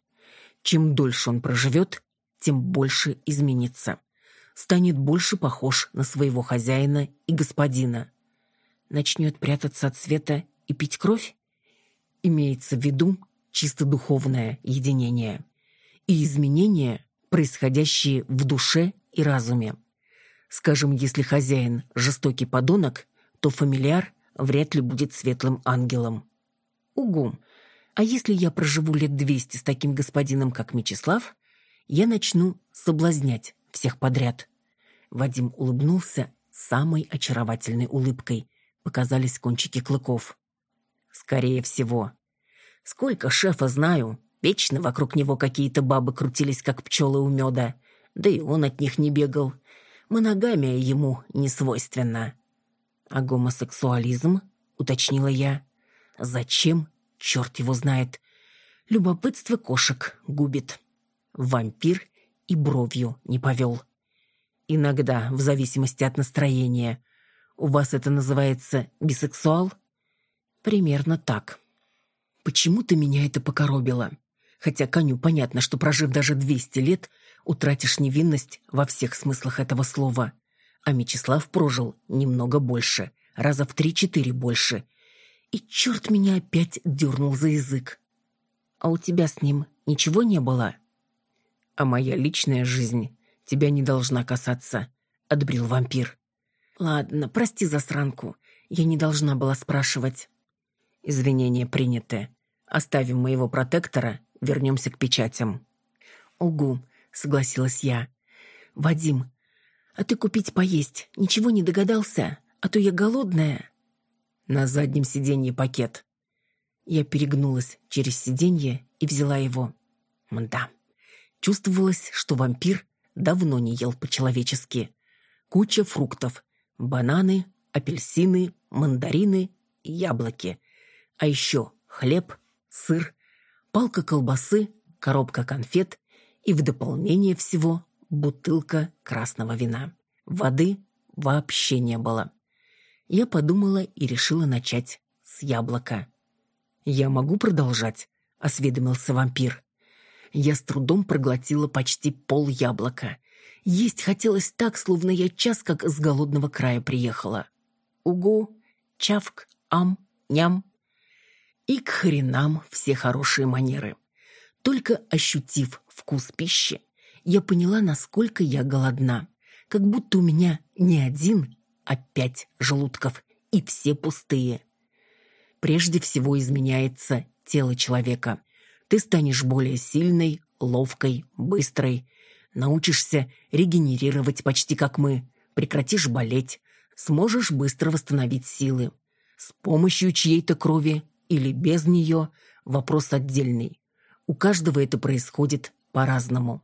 Чем дольше он проживет, тем больше изменится. Станет больше похож на своего хозяина и господина. Начнет прятаться от света и пить кровь? Имеется в виду чисто духовное единение и изменения, происходящие в душе и разуме. Скажем, если хозяин жестокий подонок, то фамильяр вряд ли будет светлым ангелом. Угу. А если я проживу лет двести с таким господином, как Мечислав, я начну соблазнять всех подряд. Вадим улыбнулся самой очаровательной улыбкой. Показались кончики клыков. Скорее всего. Сколько шефа знаю, вечно вокруг него какие-то бабы крутились, как пчелы у меда. Да и он от них не бегал. Моногамия ему не свойственна. «А гомосексуализм?» — уточнила я. «Зачем? Черт его знает. Любопытство кошек губит. Вампир и бровью не повел. Иногда, в зависимости от настроения. У вас это называется бисексуал?» «Примерно так. Почему-то меня это покоробило. Хотя коню понятно, что, прожив даже 200 лет, утратишь невинность во всех смыслах этого слова а Мечислав прожил немного больше, раза в три-четыре больше. И черт меня опять дернул за язык. А у тебя с ним ничего не было? А моя личная жизнь тебя не должна касаться, отбрил вампир. Ладно, прости засранку, я не должна была спрашивать. Извинения приняты. Оставим моего протектора, вернемся к печатям. Угу, согласилась я. Вадим, а ты купить поесть ничего не догадался? А то я голодная. На заднем сиденье пакет. Я перегнулась через сиденье и взяла его. Мда. Чувствовалось, что вампир давно не ел по-человечески. Куча фруктов. Бананы, апельсины, мандарины, яблоки. А еще хлеб, сыр, палка колбасы, коробка конфет и в дополнение всего бутылка красного вина. Воды вообще не было. Я подумала и решила начать с яблока. «Я могу продолжать?» — осведомился вампир. Я с трудом проглотила почти пол яблока. Есть хотелось так, словно я час как с голодного края приехала. Угу, чавк, ам, ням. И к хренам все хорошие манеры. Только ощутив вкус пищи, я поняла, насколько я голодна. Как будто у меня не один, а пять желудков, и все пустые. Прежде всего изменяется тело человека. Ты станешь более сильной, ловкой, быстрой. Научишься регенерировать почти как мы. Прекратишь болеть. Сможешь быстро восстановить силы. С помощью чьей-то крови или без нее – вопрос отдельный. У каждого это происходит по-разному.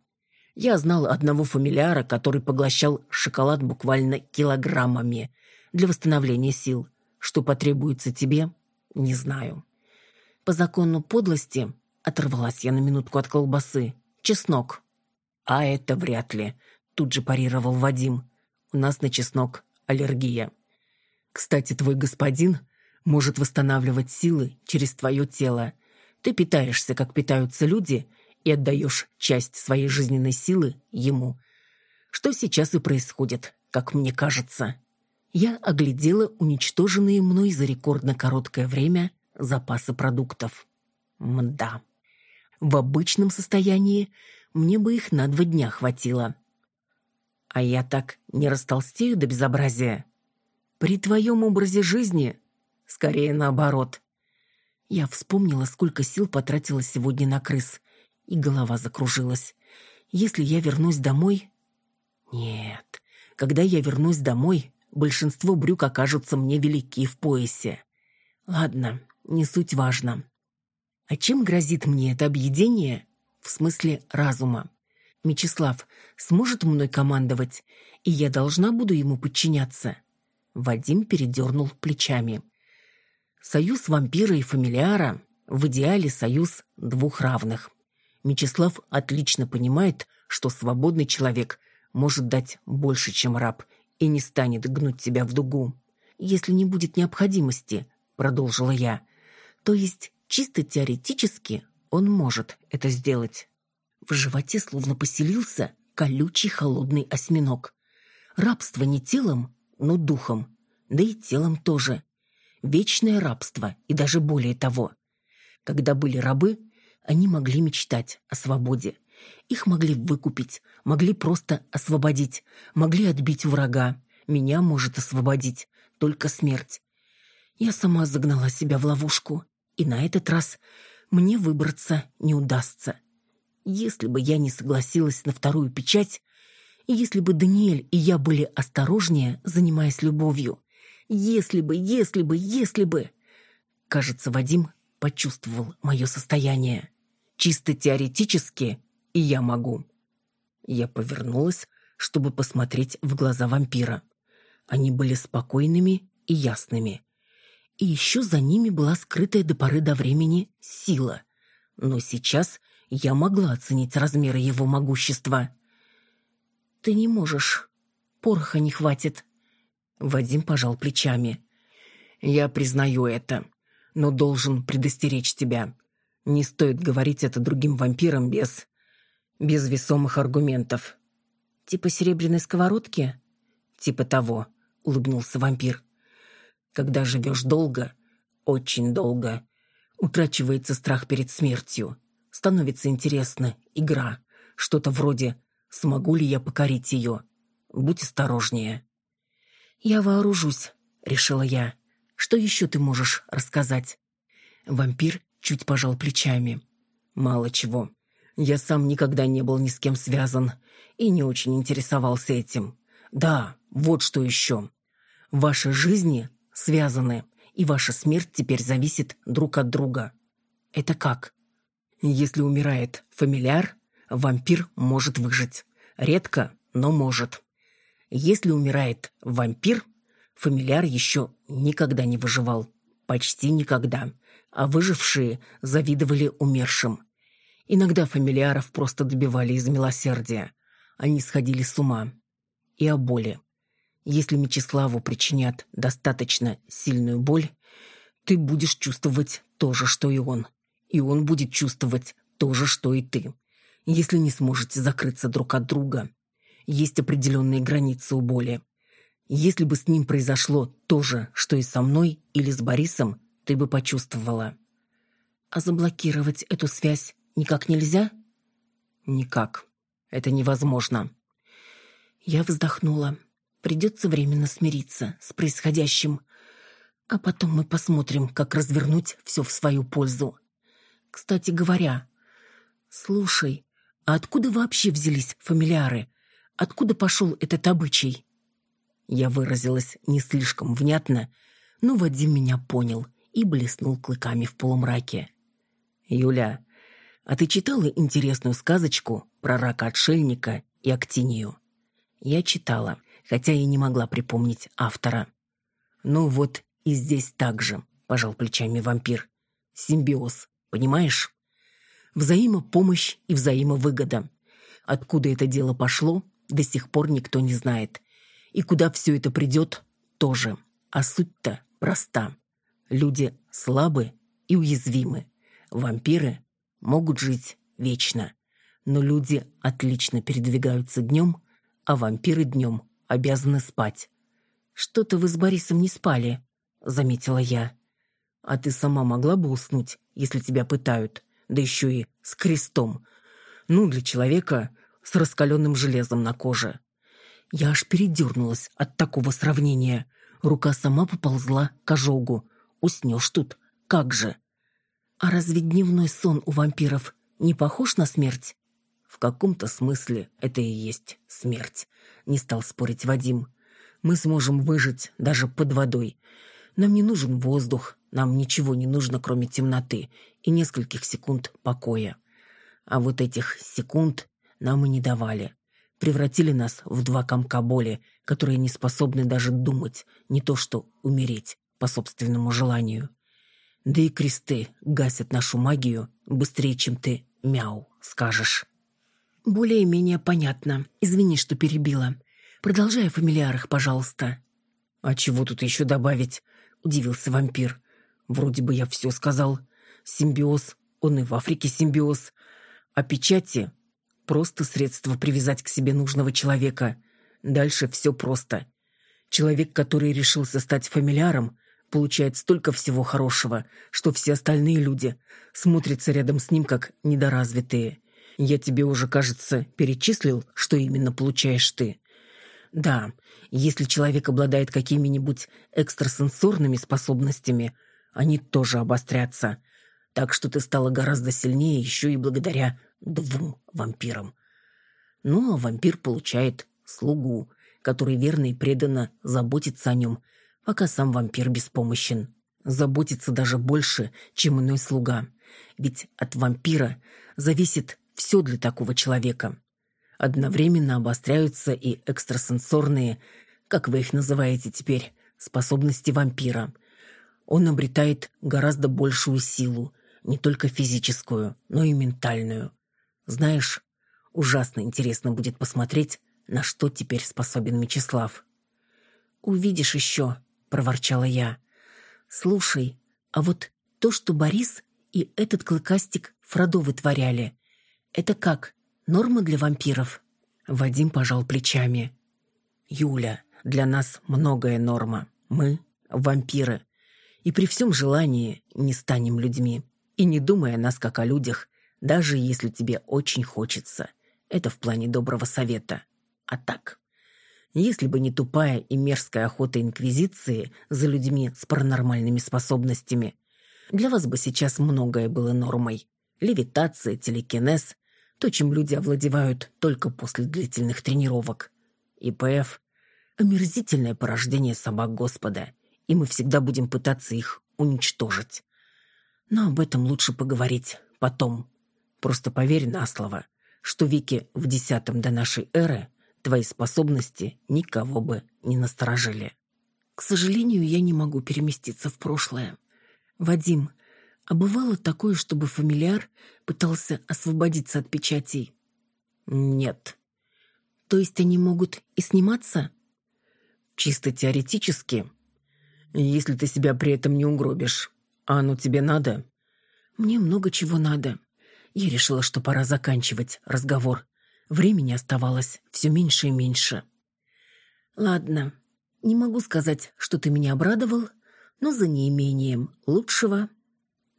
Я знал одного фамильяра, который поглощал шоколад буквально килограммами для восстановления сил. Что потребуется тебе, не знаю. По закону подлости оторвалась я на минутку от колбасы. Чеснок. А это вряд ли, тут же парировал Вадим. У нас на чеснок аллергия. Кстати, твой господин может восстанавливать силы через твое тело. Ты питаешься, как питаются люди – и отдаешь часть своей жизненной силы ему. Что сейчас и происходит, как мне кажется. Я оглядела уничтоженные мной за рекордно короткое время запасы продуктов. Мда. В обычном состоянии мне бы их на два дня хватило. А я так не растолстею до безобразия. При твоем образе жизни скорее наоборот. Я вспомнила, сколько сил потратила сегодня на крыс и голова закружилась. Если я вернусь домой... Нет, когда я вернусь домой, большинство брюк окажутся мне велики в поясе. Ладно, не суть важно. А чем грозит мне это объедение? В смысле разума. Мечислав сможет мной командовать, и я должна буду ему подчиняться. Вадим передернул плечами. Союз вампира и фамилиара в идеале союз двух равных. Мечислав отлично понимает, что свободный человек может дать больше, чем раб, и не станет гнуть тебя в дугу. Если не будет необходимости, продолжила я, то есть чисто теоретически он может это сделать. В животе словно поселился колючий холодный осьминог. Рабство не телом, но духом, да и телом тоже. Вечное рабство и даже более того. Когда были рабы, они могли мечтать о свободе. Их могли выкупить, могли просто освободить, могли отбить врага. Меня может освободить только смерть. Я сама загнала себя в ловушку, и на этот раз мне выбраться не удастся. Если бы я не согласилась на вторую печать, если бы Даниэль и я были осторожнее, занимаясь любовью, если бы, если бы, если бы... Кажется, Вадим почувствовал мое состояние. Чисто теоретически и я могу. Я повернулась, чтобы посмотреть в глаза вампира. Они были спокойными и ясными. И еще за ними была скрытая до поры до времени сила. Но сейчас я могла оценить размеры его могущества. «Ты не можешь. Пороха не хватит». Вадим пожал плечами. «Я признаю это, но должен предостеречь тебя. Не стоит говорить это другим вампирам без... без весомых аргументов. Типа серебряной сковородки? Типа того, улыбнулся вампир. Когда живешь долго, очень долго, утрачивается страх перед смертью. Становится интересна игра. Что-то вроде «Смогу ли я покорить ее?» Будь осторожнее. «Я вооружусь», — решила я. «Что еще ты можешь рассказать?» Вампир чуть пожал плечами. Мало чего. Я сам никогда не был ни с кем связан и не очень интересовался этим. Да, вот что еще. Ваши жизни связаны, и ваша смерть теперь зависит друг от друга. Это как? Если умирает фамильяр, вампир может выжить. Редко, но может. Если умирает вампир, фамильяр еще никогда не выживал. Почти никогда. А выжившие завидовали умершим. Иногда фамильяров просто добивали из милосердия. Они сходили с ума. И о боли. Если Мечиславу причинят достаточно сильную боль, ты будешь чувствовать то же, что и он. И он будет чувствовать то же, что и ты. Если не сможете закрыться друг от друга, есть определенные границы у боли. Если бы с ним произошло то же, что и со мной или с Борисом, ты бы почувствовала. А заблокировать эту связь Никак нельзя? Никак. Это невозможно. Я вздохнула. Придется временно смириться с происходящим. А потом мы посмотрим, как развернуть все в свою пользу. Кстати говоря, слушай, а откуда вообще взялись фамильяры? Откуда пошел этот обычай? Я выразилась не слишком внятно, но Вадим меня понял и блеснул клыками в полумраке. «Юля, а ты читала интересную сказочку про рака-отшельника и актинию? Я читала, хотя и не могла припомнить автора. Ну вот и здесь так же, пожал плечами вампир. Симбиоз, понимаешь? Взаимопомощь и взаимовыгода. Откуда это дело пошло, до сих пор никто не знает. И куда все это придет, тоже. А суть-то проста. Люди слабы и уязвимы. Вампиры могут жить вечно. Но люди отлично передвигаются днем, а вампиры днем обязаны спать. «Что-то вы с Борисом не спали», — заметила я. «А ты сама могла бы уснуть, если тебя пытают, да еще и с крестом? Ну, для человека с раскаленным железом на коже». Я аж передернулась от такого сравнения. Рука сама поползла к ожогу. Уснешь тут, как же. А разве дневной сон у вампиров не похож на смерть? В каком-то смысле это и есть смерть, не стал спорить Вадим. Мы сможем выжить даже под водой. Нам не нужен воздух, нам ничего не нужно, кроме темноты и нескольких секунд покоя. А вот этих секунд нам и не давали. Превратили нас в два комка боли, которые не способны даже думать, не то что умереть по собственному желанию. Да и кресты гасят нашу магию быстрее, чем ты мяу скажешь. Более-менее понятно. Извини, что перебила. Продолжай о фамильярах, пожалуйста. А чего тут еще добавить? Удивился вампир. Вроде бы я все сказал. Симбиоз, он и в Африке симбиоз. А печати — просто средство привязать к себе нужного человека. Дальше все просто. Человек, который решился стать фамильяром, получает столько всего хорошего, что все остальные люди смотрятся рядом с ним как недоразвитые. Я тебе уже, кажется, перечислил, что именно получаешь ты. Да, если человек обладает какими-нибудь экстрасенсорными способностями, они тоже обострятся. Так что ты стала гораздо сильнее еще и благодаря двум вампирам. Ну, а вампир получает слугу, который верно и преданно заботится о нем – пока сам вампир беспомощен. Заботится даже больше, чем иной слуга. Ведь от вампира зависит все для такого человека. Одновременно обостряются и экстрасенсорные, как вы их называете теперь, способности вампира. Он обретает гораздо большую силу, не только физическую, но и ментальную. Знаешь, ужасно интересно будет посмотреть, на что теперь способен Мечислав. «Увидишь еще», проворчала я. «Слушай, а вот то, что Борис и этот клыкастик Фродо вытворяли, это как, норма для вампиров?» Вадим пожал плечами. «Юля, для нас многое норма. Мы — вампиры. И при всем желании не станем людьми. И не думая нас как о людях, даже если тебе очень хочется. Это в плане доброго совета. А так, если бы не тупая и мерзкая охота Инквизиции за людьми с паранормальными способностями, Для вас бы сейчас многое было нормой. Левитация, телекинез, то, чем люди овладевают только после длительных тренировок. ИПФ — омерзительное порождение собак Господа, и мы всегда будем пытаться их уничтожить. Но об этом лучше поговорить потом. Просто поверь на слово, что веки в десятом до нашей эры твои способности никого бы не насторожили. К сожалению, я не могу переместиться в прошлое. Вадим, а бывало такое, чтобы фамильяр пытался освободиться от печатей? Нет. То есть они могут и сниматься? Чисто теоретически. Если ты себя при этом не угробишь. А оно тебе надо? Мне много чего надо. Я решила, что пора заканчивать разговор. Времени оставалось все меньше и меньше. Ладно, не могу сказать, что ты меня обрадовал, но за неимением лучшего...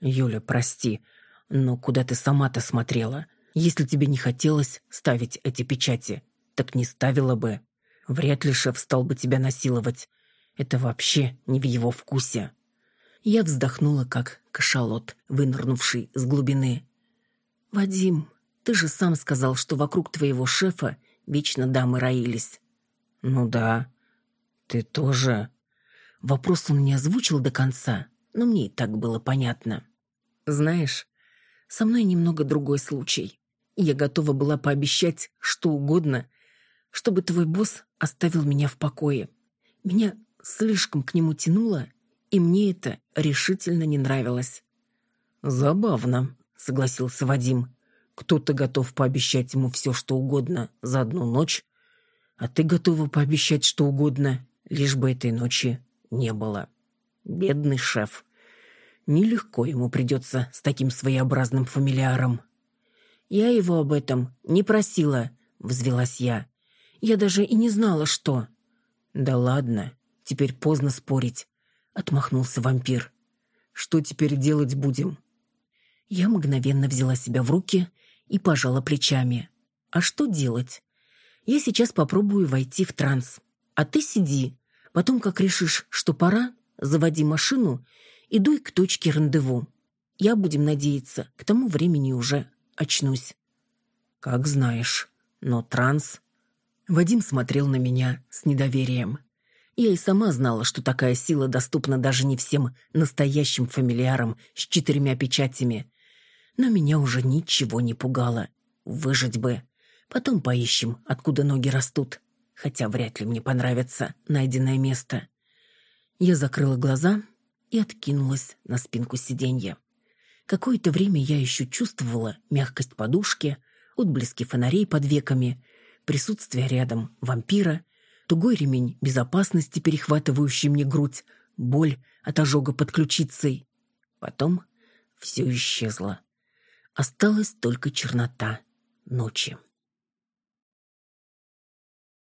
Юля, прости, но куда ты сама-то смотрела? Если тебе не хотелось ставить эти печати, так не ставила бы. Вряд ли шеф стал бы тебя насиловать. Это вообще не в его вкусе. Я вздохнула, как кашалот, вынырнувший с глубины. «Вадим, ты же сам сказал, что вокруг твоего шефа вечно дамы роились». «Ну да, «Ты тоже...» Вопрос он не озвучил до конца, но мне и так было понятно. «Знаешь, со мной немного другой случай. Я готова была пообещать что угодно, чтобы твой босс оставил меня в покое. Меня слишком к нему тянуло, и мне это решительно не нравилось». «Забавно», — согласился Вадим. «Кто-то готов пообещать ему все, что угодно за одну ночь, а ты готова пообещать что угодно лишь бы этой ночи не было. Бедный шеф. Нелегко ему придется с таким своеобразным фамилиаром. «Я его об этом не просила», — взвелась я. «Я даже и не знала, что...» «Да ладно, теперь поздно спорить», — отмахнулся вампир. «Что теперь делать будем?» Я мгновенно взяла себя в руки и пожала плечами. «А что делать? Я сейчас попробую войти в транс. А ты сиди. Потом, как решишь, что пора, заводи машину и дуй к точке рандеву. Я, будем надеяться, к тому времени уже очнусь. Как знаешь, но транс... Вадим смотрел на меня с недоверием. Я и сама знала, что такая сила доступна даже не всем настоящим фамильярам с четырьмя печатями. Но меня уже ничего не пугало. Выжить бы. Потом поищем, откуда ноги растут хотя вряд ли мне понравится найденное место. Я закрыла глаза и откинулась на спинку сиденья. Какое-то время я еще чувствовала мягкость подушки, отблески фонарей под веками, присутствие рядом вампира, тугой ремень безопасности, перехватывающий мне грудь, боль от ожога под ключицей. Потом все исчезло. Осталась только чернота ночи.